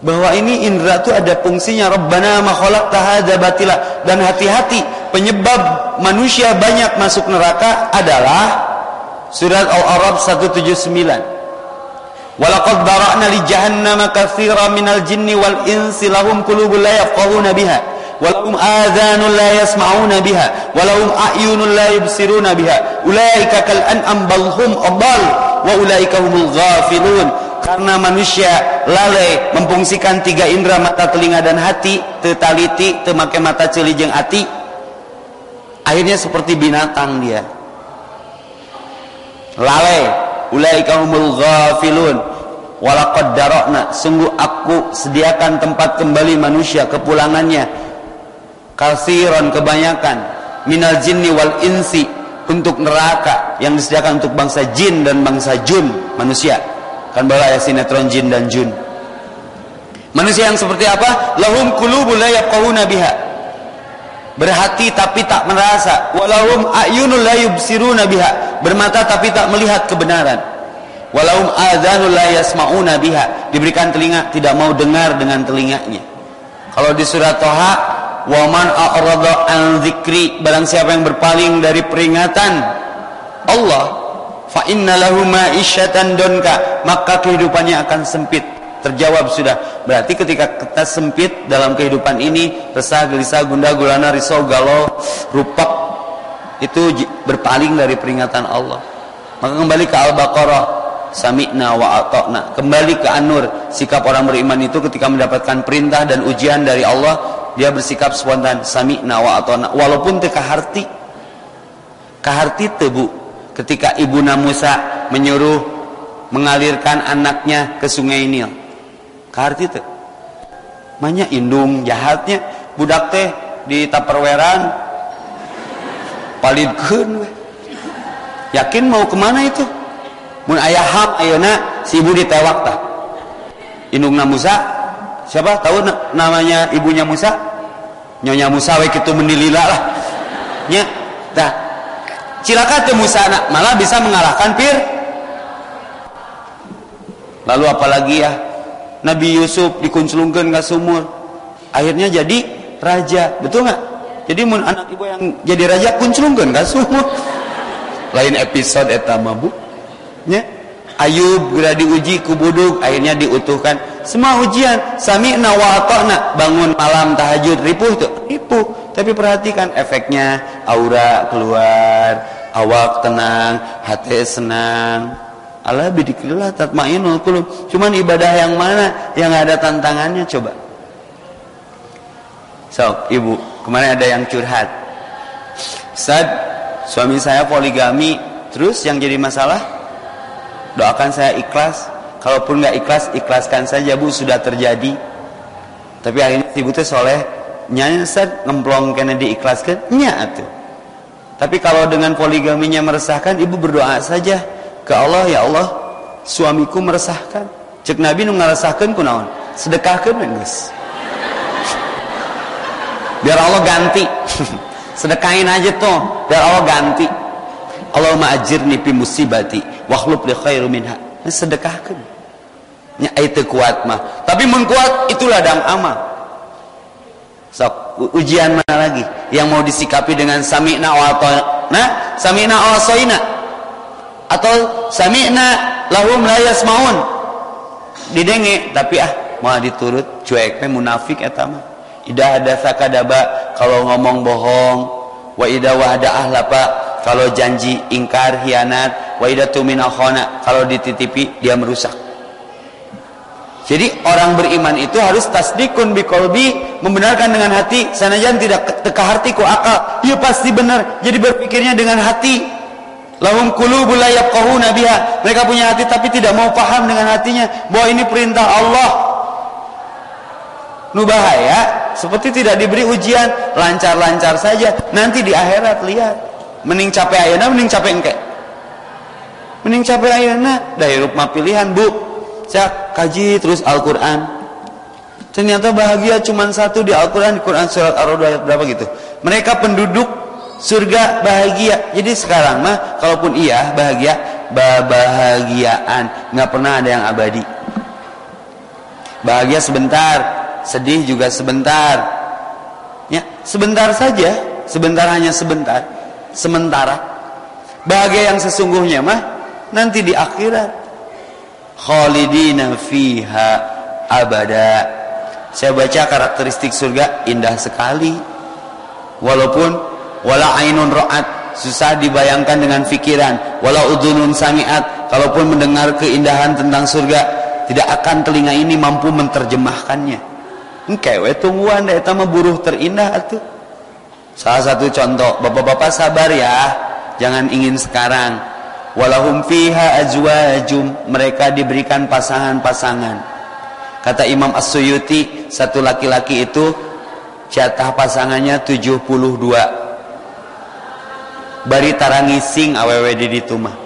bahwa ini indera itu ada fungsinya. Rabbana ma khalaqta batila. Dan hati-hati penyebab manusia banyak masuk neraka adalah surat Al-Arab 179 Walaqad dara'na li jahannama katsira minal jinni wal insi lahum qulubun la yafqahuna biha walahum adhanun la yasma'una biha walahum a'yunun la yubsiruna biha. Ulaika kal an'am bal hum adall wa ulaika humul ghafilun. Karena manusia lalai memfungsikan tiga indera mata telinga dan hati tetaliti temake mata celijeng hati. Akhirnya seperti binatang dia. Lalai. Ulaika humul ghafilun. Walaqad darokna. Sungguh aku sediakan tempat kembali manusia kepulangannya kasiran kebanyakan. Minal jinni wal insi. Untuk neraka yang disediakan untuk bangsa jin dan bangsa jun manusia. Kan bala ya sinetron jin dan jun. Manusia yang seperti apa? Lahum qulubul la yafqahuna biha. Berhati tapi tak merasa. Walahum ayunul la yubsiruna biha. Bermata tapi tak melihat kebenaran. Walahum adzanul la biha. Diberikan telinga tidak mau dengar dengan telinganya. Kalau di surat Toha Waman a'rada an dzikri barang siapa yang berpaling dari peringatan Allah fa inna lahu ma'isyatan donka maka kehidupannya akan sempit. Terjawab sudah. Berarti ketika kita sempit dalam kehidupan ini resah gelisah gundah gulana risau galau rupak itu berpaling dari peringatan Allah. Maka kembali ke Al-Baqarah sami'na wa ata'na. Kembali ke An-Nur. Sikap orang beriman itu ketika mendapatkan perintah dan ujian dari Allah dia bersikap spontan sami nawa atau walaupun teka harti kaharti tebu. Ketika ibu Musa menyuruh mengalirkan anaknya ke sungai Nil. Kaharti te. Manya indung jahatnya. Budak teh di taperweran. Palidkeun yakin mau ke mana itu mun ayah ham ayana si ibu ditewak tah. Indung Musa siapa? Tahu namanya ibunya Musa? Nyonya Musa wek itu mendilila lah. Nya dah cilaka Musa anak malah bisa mengalahkan Pir lalu apalagi ya? Nabi Yusuf dikunculungkan ke sumur. Akhirnya jadi raja betul nggak? Jadi mun anak ibu yang jadi raja kunculungkan ke sumur. Lain episode etama bu nya Ayub gerak diuji kubuduk akhirnya diutuhkan. Semua ujian sami'na wa ata'na bangun malam tahajud ripuh tuh. Ripuh. Tapi perhatikan efeknya aura keluar awak tenang hati senang. Allah bidikillah tatmainul qulub. Cuman ibadah yang mana? Yang ada tantangannya coba. So ibu kemarin ada yang curhat. Ustaz suami saya poligami terus yang jadi masalah doakan saya ikhlas kalaupun nggak ikhlas ikhlaskan saja bu sudah terjadi tapi akhirnya ibu teh soleh nyanyi set ngemplong kena diikhlaskan nya tuh Tapi kalau dengan poligaminya meresahkan, ibu berdoa saja ke Allah, ya Allah, suamiku meresahkan. Cek Nabi nu ngaresahkeun kunaon? Sedekahkeun geus. Biar Allah ganti. Sedekahin aja tuh, biar Allah ganti. Allahumma ajirni fi musibati wa li khairu minha. Sedekahkeun. Nya itu kuat mah. Tapi mun kuat itulah dang amal. Sok ujian mana lagi yang mau disikapi dengan sami'na wa ata'na, sami'na wa asaina atau sami'na lahum la yasmaun. Didenge tapi ah mau diturut cuek teh munafik eta mah. Ida ada sakadaba kalau ngomong bohong, wa ida wahda ahlapa kalau janji ingkar hianat, wa ida tumina khona kalau dititipi dia merusak. Jadi orang beriman itu harus tasdikun bikolbi membenarkan dengan hati sanajan tidak teka hati ku akal. Iya pasti benar. Jadi berpikirnya dengan hati. Lahum qulubul la yafqahuna biha. Mereka punya hati tapi tidak mau paham dengan hatinya bahwa ini perintah Allah. Nu bahaya seperti tidak diberi ujian, lancar-lancar saja. Nanti di akhirat lihat. Mending capek ayeuna mending capek engke. Mending capek ayeuna. Dari rumah pilihan, Bu. Cak kaji terus Al-Quran. Ternyata bahagia cuma satu di Al-Quran di Quran surat Ar-Ra'd ayat berapa gitu? Mereka penduduk surga bahagia. Jadi sekarang mah kalaupun iya bahagia bahagiaan nggak pernah ada yang abadi. Bahagia sebentar sedih juga sebentar. Ya sebentar saja sebentar hanya sebentar sementara. Bahagia yang sesungguhnya mah nanti di akhirat. Khalidina fiha abada. Saya baca karakteristik surga indah sekali. Walaupun wala ainun ra'at susah dibayangkan dengan fikiran. Wala udunun sami'at. Kalaupun mendengar keindahan tentang surga tidak akan telinga ini mampu menerjemahkannya. Engkewe tungguan eta mah buruh terindah atuh salah satu contoh bapak-bapak sabar ya jangan ingin sekarang. Walahum fiha azwajum mereka diberikan pasangan-pasangan. Kata Imam As-Suyuti satu laki-laki itu jatah pasangannya 72 bari tarangising awewe di ditu mah.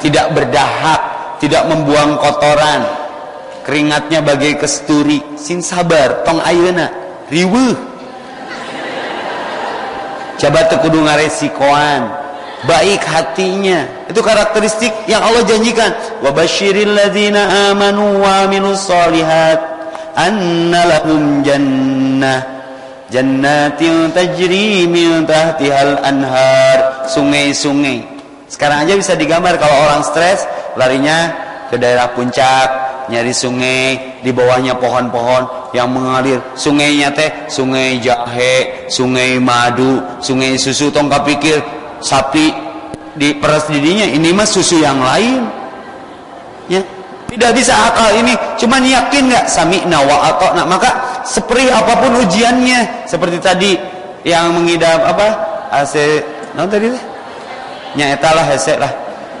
Tidak berdahak tidak membuang kotoran. Keringatnya bagai kesturi. Sin sabar tong ayeuna. Riweuh coba teu kudu ngaresikoan. Baik hatinya. Itu karakteristik yang Allah janjikan. Wabashiril ladzina amanu wa amilus solihat. Anna lahum jannah. Jannatin tajri min tahtihal anhar. Sungai-sungai. Sekarang aja bisa digambar kalau orang stres larinya ke daerah puncak nyari sungai di bawahnya pohon-pohon yang mengalir. Sungainya teh sungai jahe sungai madu sungai susu. Tong pikir sapi di peras didinya ini mah susu yang lain. Ya tidak bisa akal ini. Cuma yakin nggak? Sami nawa atau nak. Maka seperti apa pun ujiannya. Seperti tadi yang mengidap apa? AC non tadi teh? Nya etalah hese lah.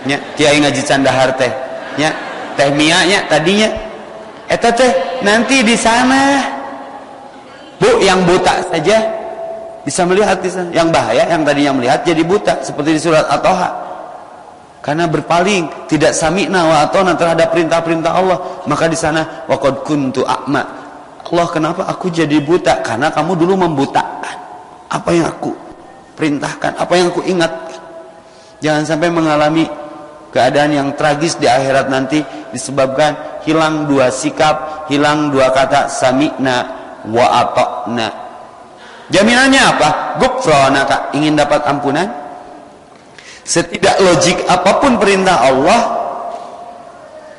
Nya ngaji candahar teh. Nya teh mia nya tadinya eta teh nanti di sana bu yang buta saja bisa melihat di sana. Yang bahaya yang tadinya melihat jadi buta seperti di surat At-Taha. Karena berpaling, tidak sami'na wa atona terhadap perintah-perintah Allah, maka di sana waqad kuntu a'ma. Allah kenapa aku jadi buta? Karena kamu dulu membutakan apa yang aku perintahkan, apa yang aku ingatkan. Jangan sampai mengalami keadaan yang tragis di akhirat nanti disebabkan hilang dua sikap, hilang dua kata sami'na wa ata'na Jaminannya apa? Gufranaka, ingin dapat ampunan? Setidak logik apa pun perintah Allah,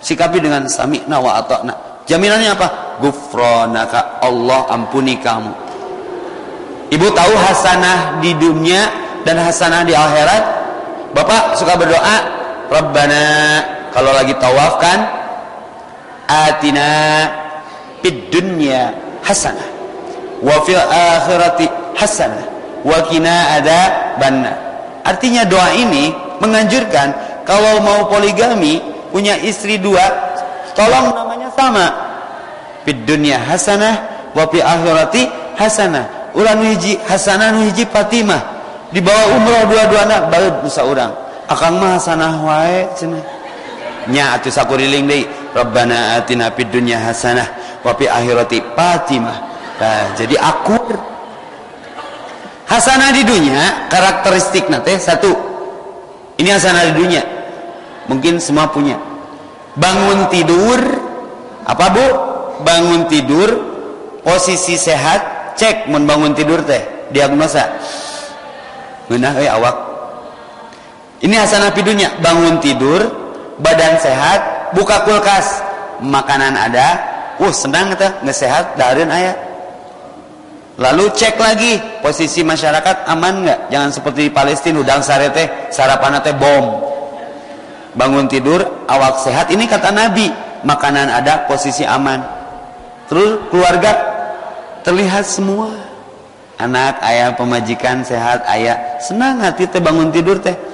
sikapi dengan sami'na wa ata'na. Jaminannya apa? Gufranaka, Allah ampuni kamu. Ibu tahu hasanah di dunia dan hasanah di akhirat? Bapak suka berdoa, Rabbana kalau lagi tawaf kan, atina fid dunya hasanah wa fil akhirati hasanah wa qina banna. Artinya doa ini menganjurkan kalau mau poligami punya istri dua tolong namanya sama. Fid dunya hasanah wa fil akhirati hasanah. Ulan hiji hasanah hiji Fatimah. dibawa umroh dua-dua anak baru bisa orang akang mah hasanah wae cenah. Nya atuh sakuriling deui rabbana atina fid dunya hasanah wa fil akhirati fatimah. Nah, jadi akur. Hasanah di dunia karakteristik nate satu. Ini hasanah di dunia. Mungkin semua punya. Bangun tidur apa bu? Bangun tidur posisi sehat cek membangun tidur teh diagnosa. Menah eh awak. Ini hasanah pidunya, bangun tidur, badan sehat, buka kulkas, makanan ada, uh senang kita, nggak sehat, darin ayah. Lalu cek lagi posisi masyarakat aman nggak? Jangan seperti di Palestina udang sarete sarapan teh bom. Bangun tidur awak sehat ini kata Nabi, makanan ada posisi aman. Terus keluarga terlihat semua anak ayah pemajikan sehat ayah senang hati teh bangun tidur teh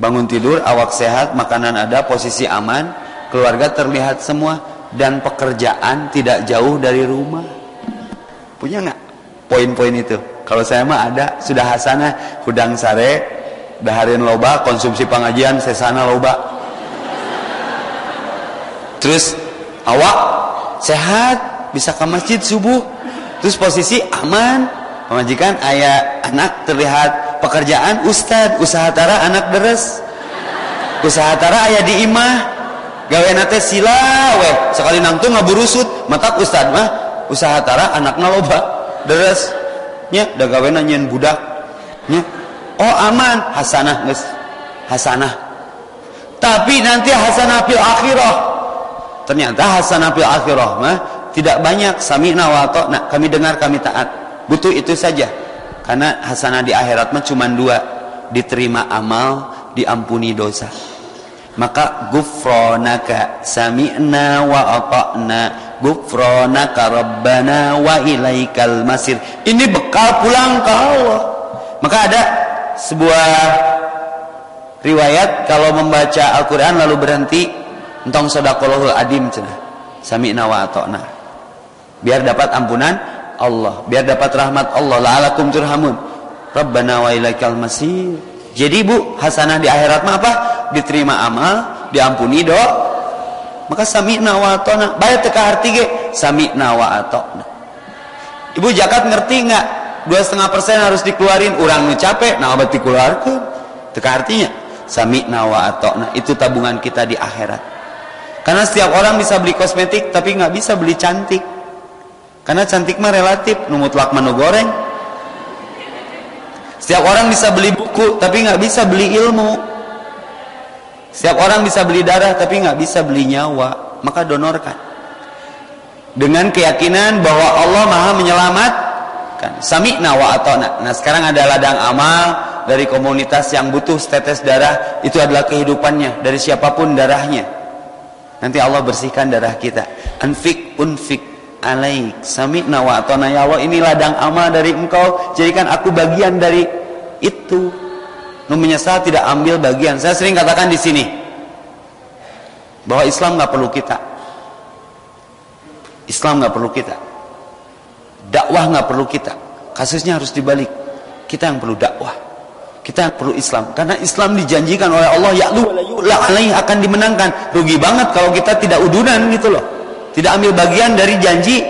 bangun tidur awak sehat makanan ada posisi aman keluarga terlihat semua dan pekerjaan tidak jauh dari rumah. Punya nggak poin-poin itu? Kalau saya mah ada sudah hasanah hudang sare daharin loba konsumsi pengajian sesana loba. Terus awak sehat bisa ke masjid subuh. Terus posisi aman Pemajikan ayah anak terlihat pekerjaan ustad usaha tara anak deres. Usaha tara ayah di imah. Gawe nate sila weh sekali nangtung ngaburusut mata ustad mah usaha tara anak naloba deres. Nya da gawe nanyen budak. Nya oh aman. Hasanah guys hasanah. Tapi nanti hasanah fil akhirah. Ternyata hasanah fil akhirah mah tidak banyak. Sami wa nah kami dengar kami taat. Butuh itu saja karena hasanah di akhirat mah cuma dua. Diterima amal diampuni dosa. Maka gufronaka sami'na wa ata'na. Gufronaka rabbana wa ilaikal masir. Ini bekal pulang ke Allah. Maka ada sebuah riwayat kalau membaca Al-Quran lalu berhenti entong sodakolohul adim cenah. Sami'na wa ata'na. Biar dapat ampunan Allah. Biar dapat rahmat Allah. La'alakum turhamun. Rabbana wa ilaikal masir. Jadi bu hasanah di akhirat mah apa? Diterima amal diampuni do maka sami'na wa atona bayar teka arti ge? Sami'na wa atona ibu jakat ngerti nggak? Dua setengah persen harus dikeluarin. Orang nu capek nah obat dikeluarkan. Teka artinya sami'na wa atona itu tabungan kita di akhirat. Karena setiap orang bisa beli kosmetik tapi nggak bisa beli cantik karena cantik mah relatif, numut lakman goreng. Setiap orang bisa beli buku, tapi nggak bisa beli ilmu. Setiap orang bisa beli darah, tapi nggak bisa beli nyawa. Maka donorkan. Dengan keyakinan bahwa Allah Maha menyelamatkan. Sami nawa atau Nah sekarang ada ladang amal dari komunitas yang butuh setetes darah. Itu adalah kehidupannya dari siapa pun darahnya. Nanti Allah bersihkan darah kita. Anfik unfik alaik. Sami'na wa atona ya Allah ini ladang amal dari engkau. Jadikan aku bagian dari itu. Nu menyesal tidak ambil bagian. Saya sering katakan di sini bahwa Islam nggak perlu kita. Islam nggak perlu kita. Dakwah nggak perlu kita. Kasusnya harus dibalik. Kita yang perlu dakwah. Kita yang perlu Islam. Karena Islam dijanjikan oleh Allah ya lu akan dimenangkan. Rugi banget kalau kita tidak udunan gitu loh tidak ambil bagian dari janji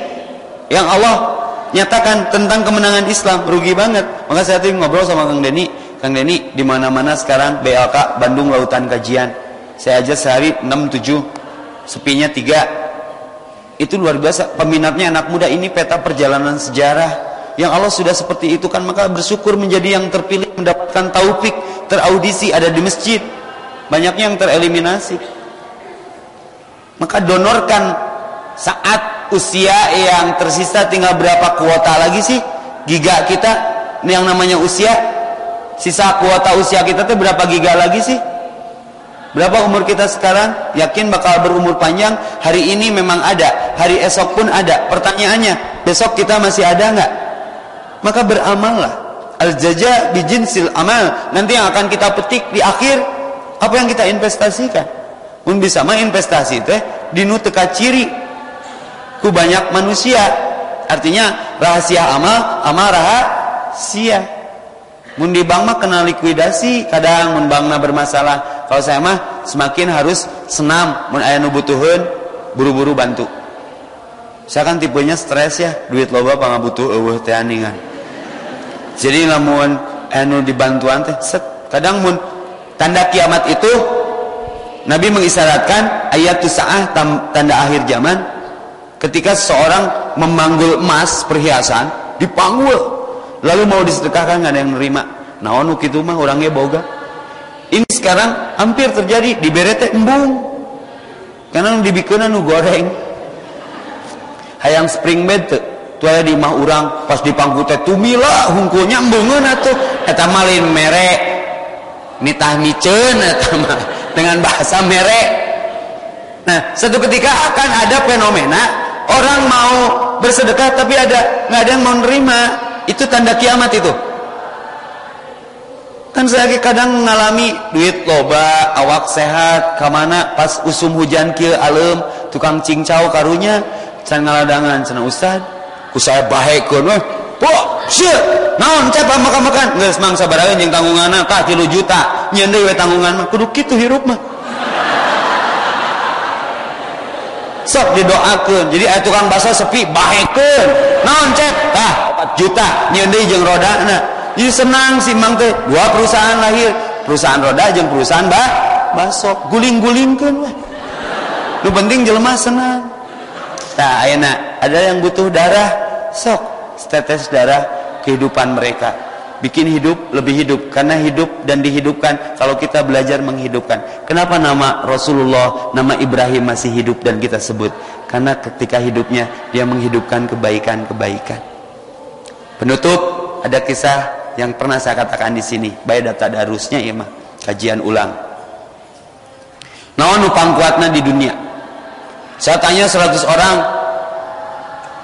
yang Allah nyatakan tentang kemenangan Islam. Rugi banget. Maka saya tadi ngobrol sama Kang Deni Kang Deni di mana mana sekarang BLK Bandung Lautan Kajian. Saya aja sehari 6 7 sepinya 3 itu luar biasa. Peminatnya anak muda ini peta perjalanan sejarah. Yang Allah sudah seperti itu kan maka bersyukur menjadi yang terpilih mendapatkan taufik teraudisi ada di masjid. Banyaknya yang tereliminasi. Maka donorkan saat usia yang tersisa tinggal berapa kuota lagi sih? Giga kita? Ini yang namanya usia? Sisa kuota usia kita tuh berapa giga lagi sih? Berapa umur kita sekarang? Yakin bakal berumur panjang? Hari ini memang ada hari esok pun ada. Pertanyaannya besok kita masih ada nggak? Maka beramallah. Al jaja bijinsil amal. Nanti yang akan kita petik di akhir apa yang kita investasikan? Pun bisa mah investasi teh dinu teka ciri ku banyak manusia. Artinya rahasia amal amal rahasia. Mun di bank mah kena likuidasi kadang mun bankna bermasalah. Kalau saya mah semakin harus senam. Mun aya nu buru-buru bantu. Saya kan tipenya stres ya duit loba pangabutuh eueuh teh aningan. Jadi lamun anu dibantuan teh kadang mun tanda kiamat itu Nabi mengisyaratkan ayat saah tanda akhir zaman ketika seorang memanggul emas perhiasan dipanggul. Lalu mau disedekahkan nggak ada yang nerima. Nah onu gitu mah orangnya boga. Ini sekarang hampir terjadi di berete embung. Karena dibikin nu goreng. Hayang spring bed tuh tuaya di mah urang pas di pangku teh tumila hungkulnya embungeun atuh. Eta malin merek nitah miceun eta dengan bahasa merek nah satu ketika akan ada fenomena orang mau bersedekah tapi ada nggak ada yang mau nerima. Itu tanda kiamat itu. Kan saya kadang mengalami duit loba awak sehat ke mana? Pas usum hujan kia alam tukang cincau karunya can ngaladangan cina ustad ku saya baik kun weh po sih naon cep makan makan nggak semang sabar aja yang tanggungan kah tilu juta. Nyendai we tanggungan mah. Kudu gitu hirup mah sok didoakan jadi tukang basah sepi bahekeun. Naon cek tah 4 juta. Nyendai jeung roda nah jadi senang sih mang teh. Dua perusahaan lahir. Perusahaan roda jeung perusahaan bah basok guling-gulingkeun weh nu penting jelema senang. Tah ayeuna ada yang butuh darah? Sok. Setetes darah kehidupan mereka bikin hidup lebih hidup. Karena hidup dan dihidupkan kalau kita belajar menghidupkan. Kenapa nama Rasulullah nama Ibrahim masih hidup dan kita sebut? Karena ketika hidupnya dia menghidupkan kebaikan-kebaikan. Penutup ada kisah yang pernah saya katakan di sini. Baik data darusnya ya mah. Kajian ulang. Naon upang kuatna di dunia? Saya tanya 100 orang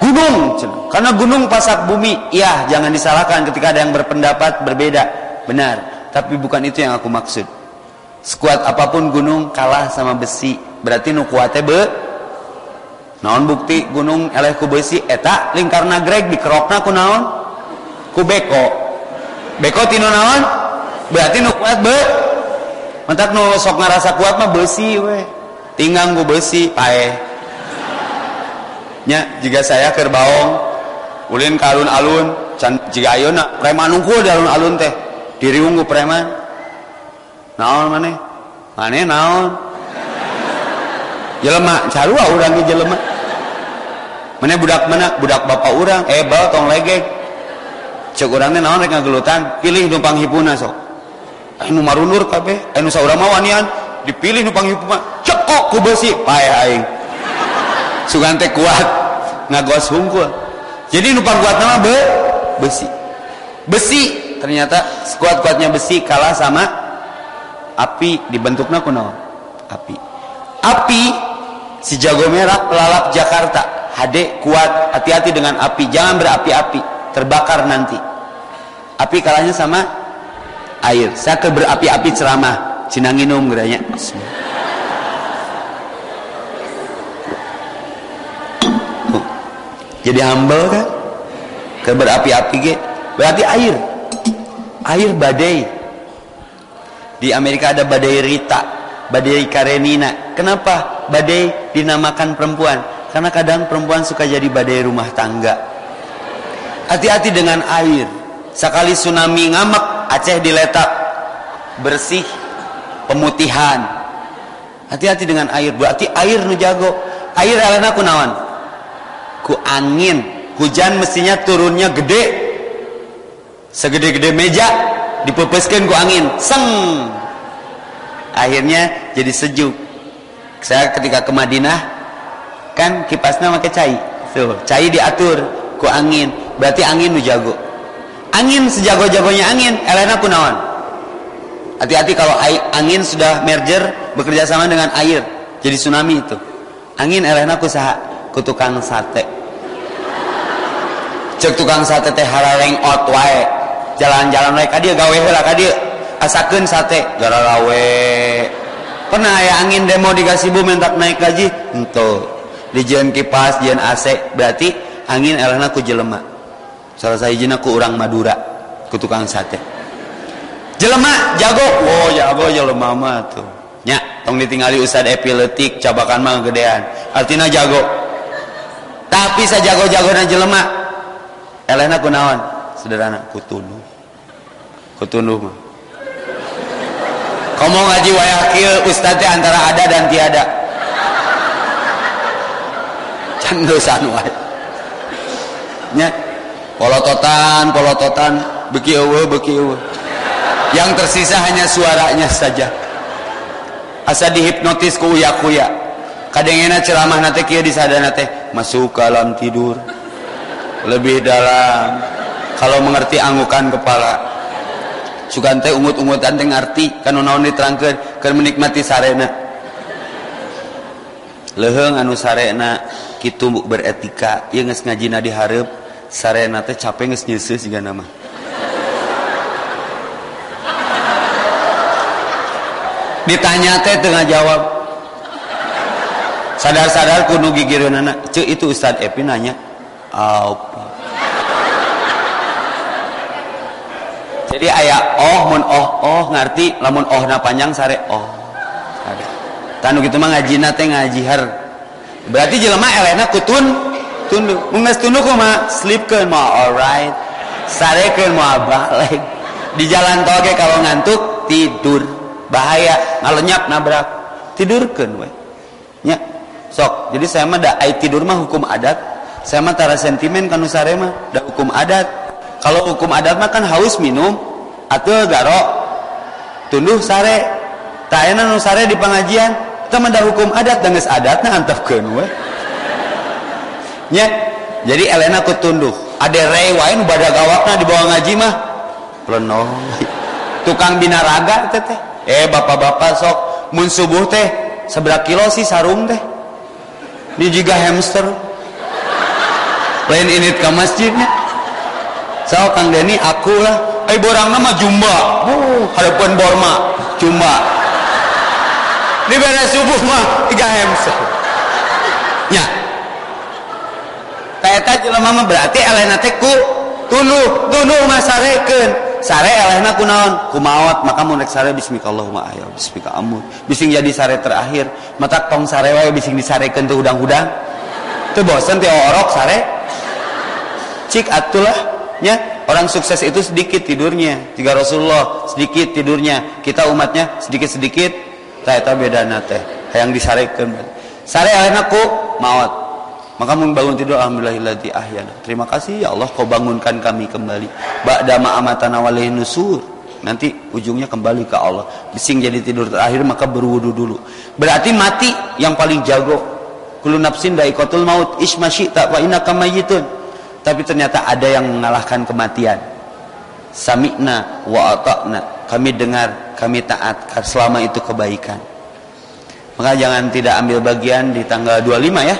gunung. Karena gunung pasak bumi iya jangan disalahkan ketika ada yang berpendapat berbeda. Benar tapi bukan itu yang aku maksud. Sekuat apa pun gunung kalah sama besi. Berarti nu kuatnya be naon bukti gunung eleh ku besi? Eta lingkar nagreg dikerokna ku naon? Ku beko. Beko tino naon? Berarti nu kuat be mantak nu sok ngarasa kuat mah besi we. Tinggang ku besi pae nya jika saya ke baong. Ulin ke alun-alun jika ayeuna. Preman unggul di alun-alun teh. Diri unggul preman naon mana mana naon? Jelema. Carua urang ge jelema. Mana budak mana? Budak bapak urang. Eh bawa tong legek. Cek urang teh naon rek ngagelutan? Pilih numpang hipuna sok. Anu marunur kabeh. Anu saurang mah wanian dipilih numpang hipuna cekok ku besi. Pae aing sugante kuat ngagos hungkul. Jadi numpang kuat nama be besi. Besi ternyata sekuat-kuatnya besi kalah sama api dibentuknya kuno api. Api si jago merah pelalap Jakarta. Hade kuat hati-hati dengan api. Jangan berapi-api terbakar nanti. Api kalahnya sama air. Saya ke berapi-api ceramah. Cinanginum geranya jadi humble kan ke berapi-api ge berarti air. Air badai. Di Amerika ada badai Rita badai Karenina. Kenapa badai dinamakan perempuan? Karena kadang perempuan suka jadi badai rumah tangga. Hati-hati dengan air. Sekali tsunami ngamak Aceh diletak. Bersih pemutihan. Hati-hati dengan air. Berarti air nu jago. Air alena kunawan ku angin. Hujan mestinya turunnya gede. Segede-gede meja dipepeskan ku angin. Seng. Akhirnya jadi sejuk. Saya ketika ke Madinah kan kipasnya pakai cai. Tuh cai diatur ku angin. Berarti angin lu jago. Angin sejago-jagonya angin Elena kunawan. Hati-hati kalau angin sudah merger bekerja sama dengan air. Jadi tsunami itu. Angin Elena kusaha kutukang sate cek tukang sate teh harareng ot wae. Jalan-jalan wae ka dieu gawe heula ka dieu asakeun sate gararawe pernah aya angin demo di Gasibu mentak naik gaji? Henteu dijieun kipas jieun AC berarti angin elehna ku jelema. Salah sahijina ku urang Madura ku tukang sate. Jelema jago. Oh jago jelema mah tuh. Nya tong ditingali Ustad epiletik cabakan mah gedean. Artinya jago. Tapi sajago-jagona jelema. Elena kunaon sederhana kutunuh. Kutunuh mah. Kamu ngaji wayakil ustadz antara ada dan tiada. Can dosan wae nya polototan polototan. Beki eueuh beki yang tersisa hanya suaranya saja. Asa dihipnotis ku uya-kuya kadengena ceramah nate kieu disadana teh masuk ke alam tidur lebih dalam. Kalau mengerti anggukan kepala. Sugan teh ungut-ungutan teh ngarti kanu naon diterangkeun keur menikmati sarena. Leheung anu sarena kitu beretika ieu geus ngajina di hareup sarena teh capek geus nyeuseuh siga nama ditanya teh tengah jawab. Sadar-sadar kudu gigireun anak ceu itu Ustad Epi nanya apa jadi ayah oh mun oh oh ngerti lamun oh na panjang sare oh. Tanu gitu mah ngajina teh ngajihar berarti jelema elena kutun tunduk mun geus tunduk mah sleepkeun mah alright. Sarekeun mah balik. Di jalan tol ge kalau ngantuk tidur. Bahaya ngalenyap nabrak. Tidurkeun we. Nya sok. Jadi saya mah da tidur mah hukum adat saya mah tara sentimen kanu sare mah da hukum adat. Kalau hukum adat mah kan haus minum atau garo tunduh sare. Tak enak nu sare di pengajian. Kita mah hukum adat dan geus adatna antepkeun we nya jadi elena ku tunduh. Ade rei wae nu badag awakna di bawah ngaji mah. Lenoh tukang binaraga teh teh. Eh bapak-bapak sok mun subuh teh seberapa kilo sih sarung teh. Ini juga hamster lain ini ke masjidnya. So Kang Deni aku lah. Eh borang nama jumba. Oh, borma jumba. Di beres subuh mah tiga hamster nya kayak jelema mah berarti elena teh ku tuluh tuluh masareken sare elehna kunaon kumaot maka mun rek sare bismikallahumma ayo bismika amun. Bising jadi sare terakhir. Mata tong sare wae bising disarekeun teu udang-udang teu bosen teh orok sare cik atulah nya orang sukses itu sedikit tidurnya jika Rasulullah sedikit tidurnya kita umatnya sedikit-sedikit tah eta bedana teh hayang disarekeun sare elehna ku maot maka membangun tidur alhamdulillahilladzi ahyana. Terima kasih ya Allah kau bangunkan kami kembali. Ba'da ma'amatana walih nusur. Nanti ujungnya kembali ke Allah. Bising jadi tidur terakhir maka berwudu dulu. Berarti mati yang paling jago. Kullu nafsin da'iqatul maut isma syi'ta wa innaka mayyitun. Tapi ternyata ada yang mengalahkan kematian. Sami'na wa ata'na. Kami dengar, kami taat selama itu kebaikan. Maka jangan tidak ambil bagian di tanggal 25 ya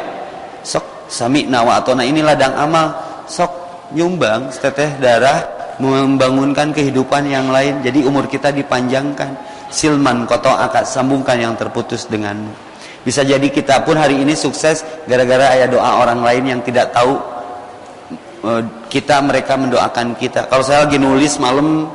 sok sami nawa atau ini ladang amal sok nyumbang seteteh darah membangunkan kehidupan yang lain jadi umur kita dipanjangkan silman koto akad sambungkan yang terputus denganmu bisa jadi kita pun hari ini sukses gara-gara ayat doa orang lain yang tidak tahu e, kita mereka mendoakan kita kalau saya lagi nulis malam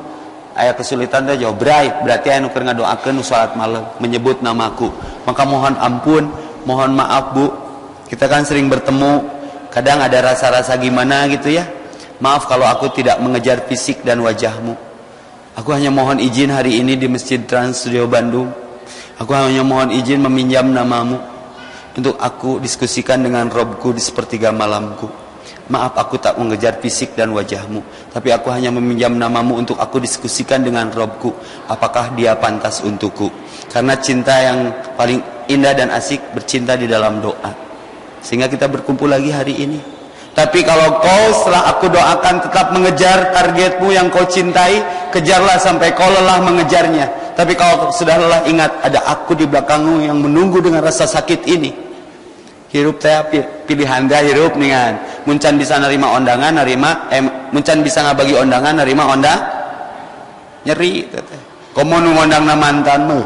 ayat kesulitan teh jauh berai berarti anu keur ngadoakeun salat malam menyebut namaku maka mohon ampun mohon maaf Bu kita kan sering bertemu, kadang ada rasa-rasa gimana gitu ya. Maaf kalau aku tidak mengejar fisik dan wajahmu. Aku hanya mohon izin hari ini di Masjid Trans Studio Bandung. Aku hanya mohon izin meminjam namamu untuk aku diskusikan dengan Robku di sepertiga malamku. Maaf aku tak mengejar fisik dan wajahmu, tapi aku hanya meminjam namamu untuk aku diskusikan dengan Robku. Apakah dia pantas untukku? Karena cinta yang paling indah dan asik bercinta di dalam doa. Sehingga kita berkumpul lagi hari ini. Tapi kalau kau setelah aku doakan tetap mengejar targetmu yang kau cintai, kejarlah sampai kau lelah mengejarnya. Tapi kalau sudah lelah ingat ada aku di belakangmu yang menunggu dengan rasa sakit ini. Hirup teh pilihan dia hirup ningan. Muncan bisa nerima undangan, nerima eh muncan bisa ngabagi undangan, nerima ondang nyeri teh. Komo nu ngundang mantanmu.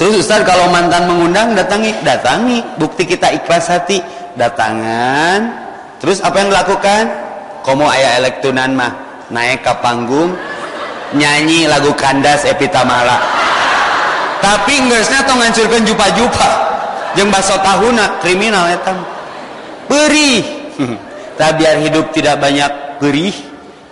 Terus Ustaz kalau mantan mengundang datangi, datangi. Bukti kita ikhlas hati, datangan. Terus apa yang dilakukan? Komo ayah elektunan mah naik ke panggung, nyanyi lagu kandas epitamala tapi ngeusna tong ngancurkeun jupa-jupa jeung baso tahuna kriminal eta perih tak biar hidup tidak banyak perih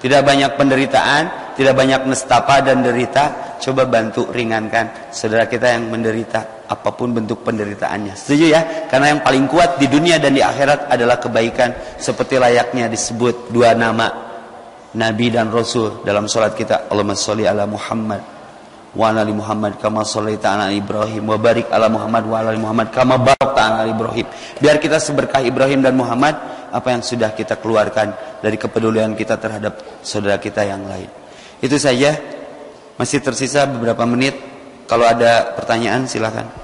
tidak banyak penderitaan tidak banyak nestapa dan derita coba bantu ringankan saudara kita yang menderita apa pun bentuk penderitaannya. Setuju ya? Karena yang paling kuat di dunia dan di akhirat adalah kebaikan seperti layaknya disebut dua nama Nabi dan Rasul dalam salat kita. Allahumma sholli ala Muhammad wa ala Muhammad kama shallaita ala Ibrahim wa barik ala Muhammad wa ala ali Muhammad kama barakta ala Ibrahim. Biar kita seberkah Ibrahim dan Muhammad apa yang sudah kita keluarkan dari kepedulian kita terhadap saudara kita yang lain itu saja. Masih tersisa beberapa menit. Kalau ada pertanyaan silakan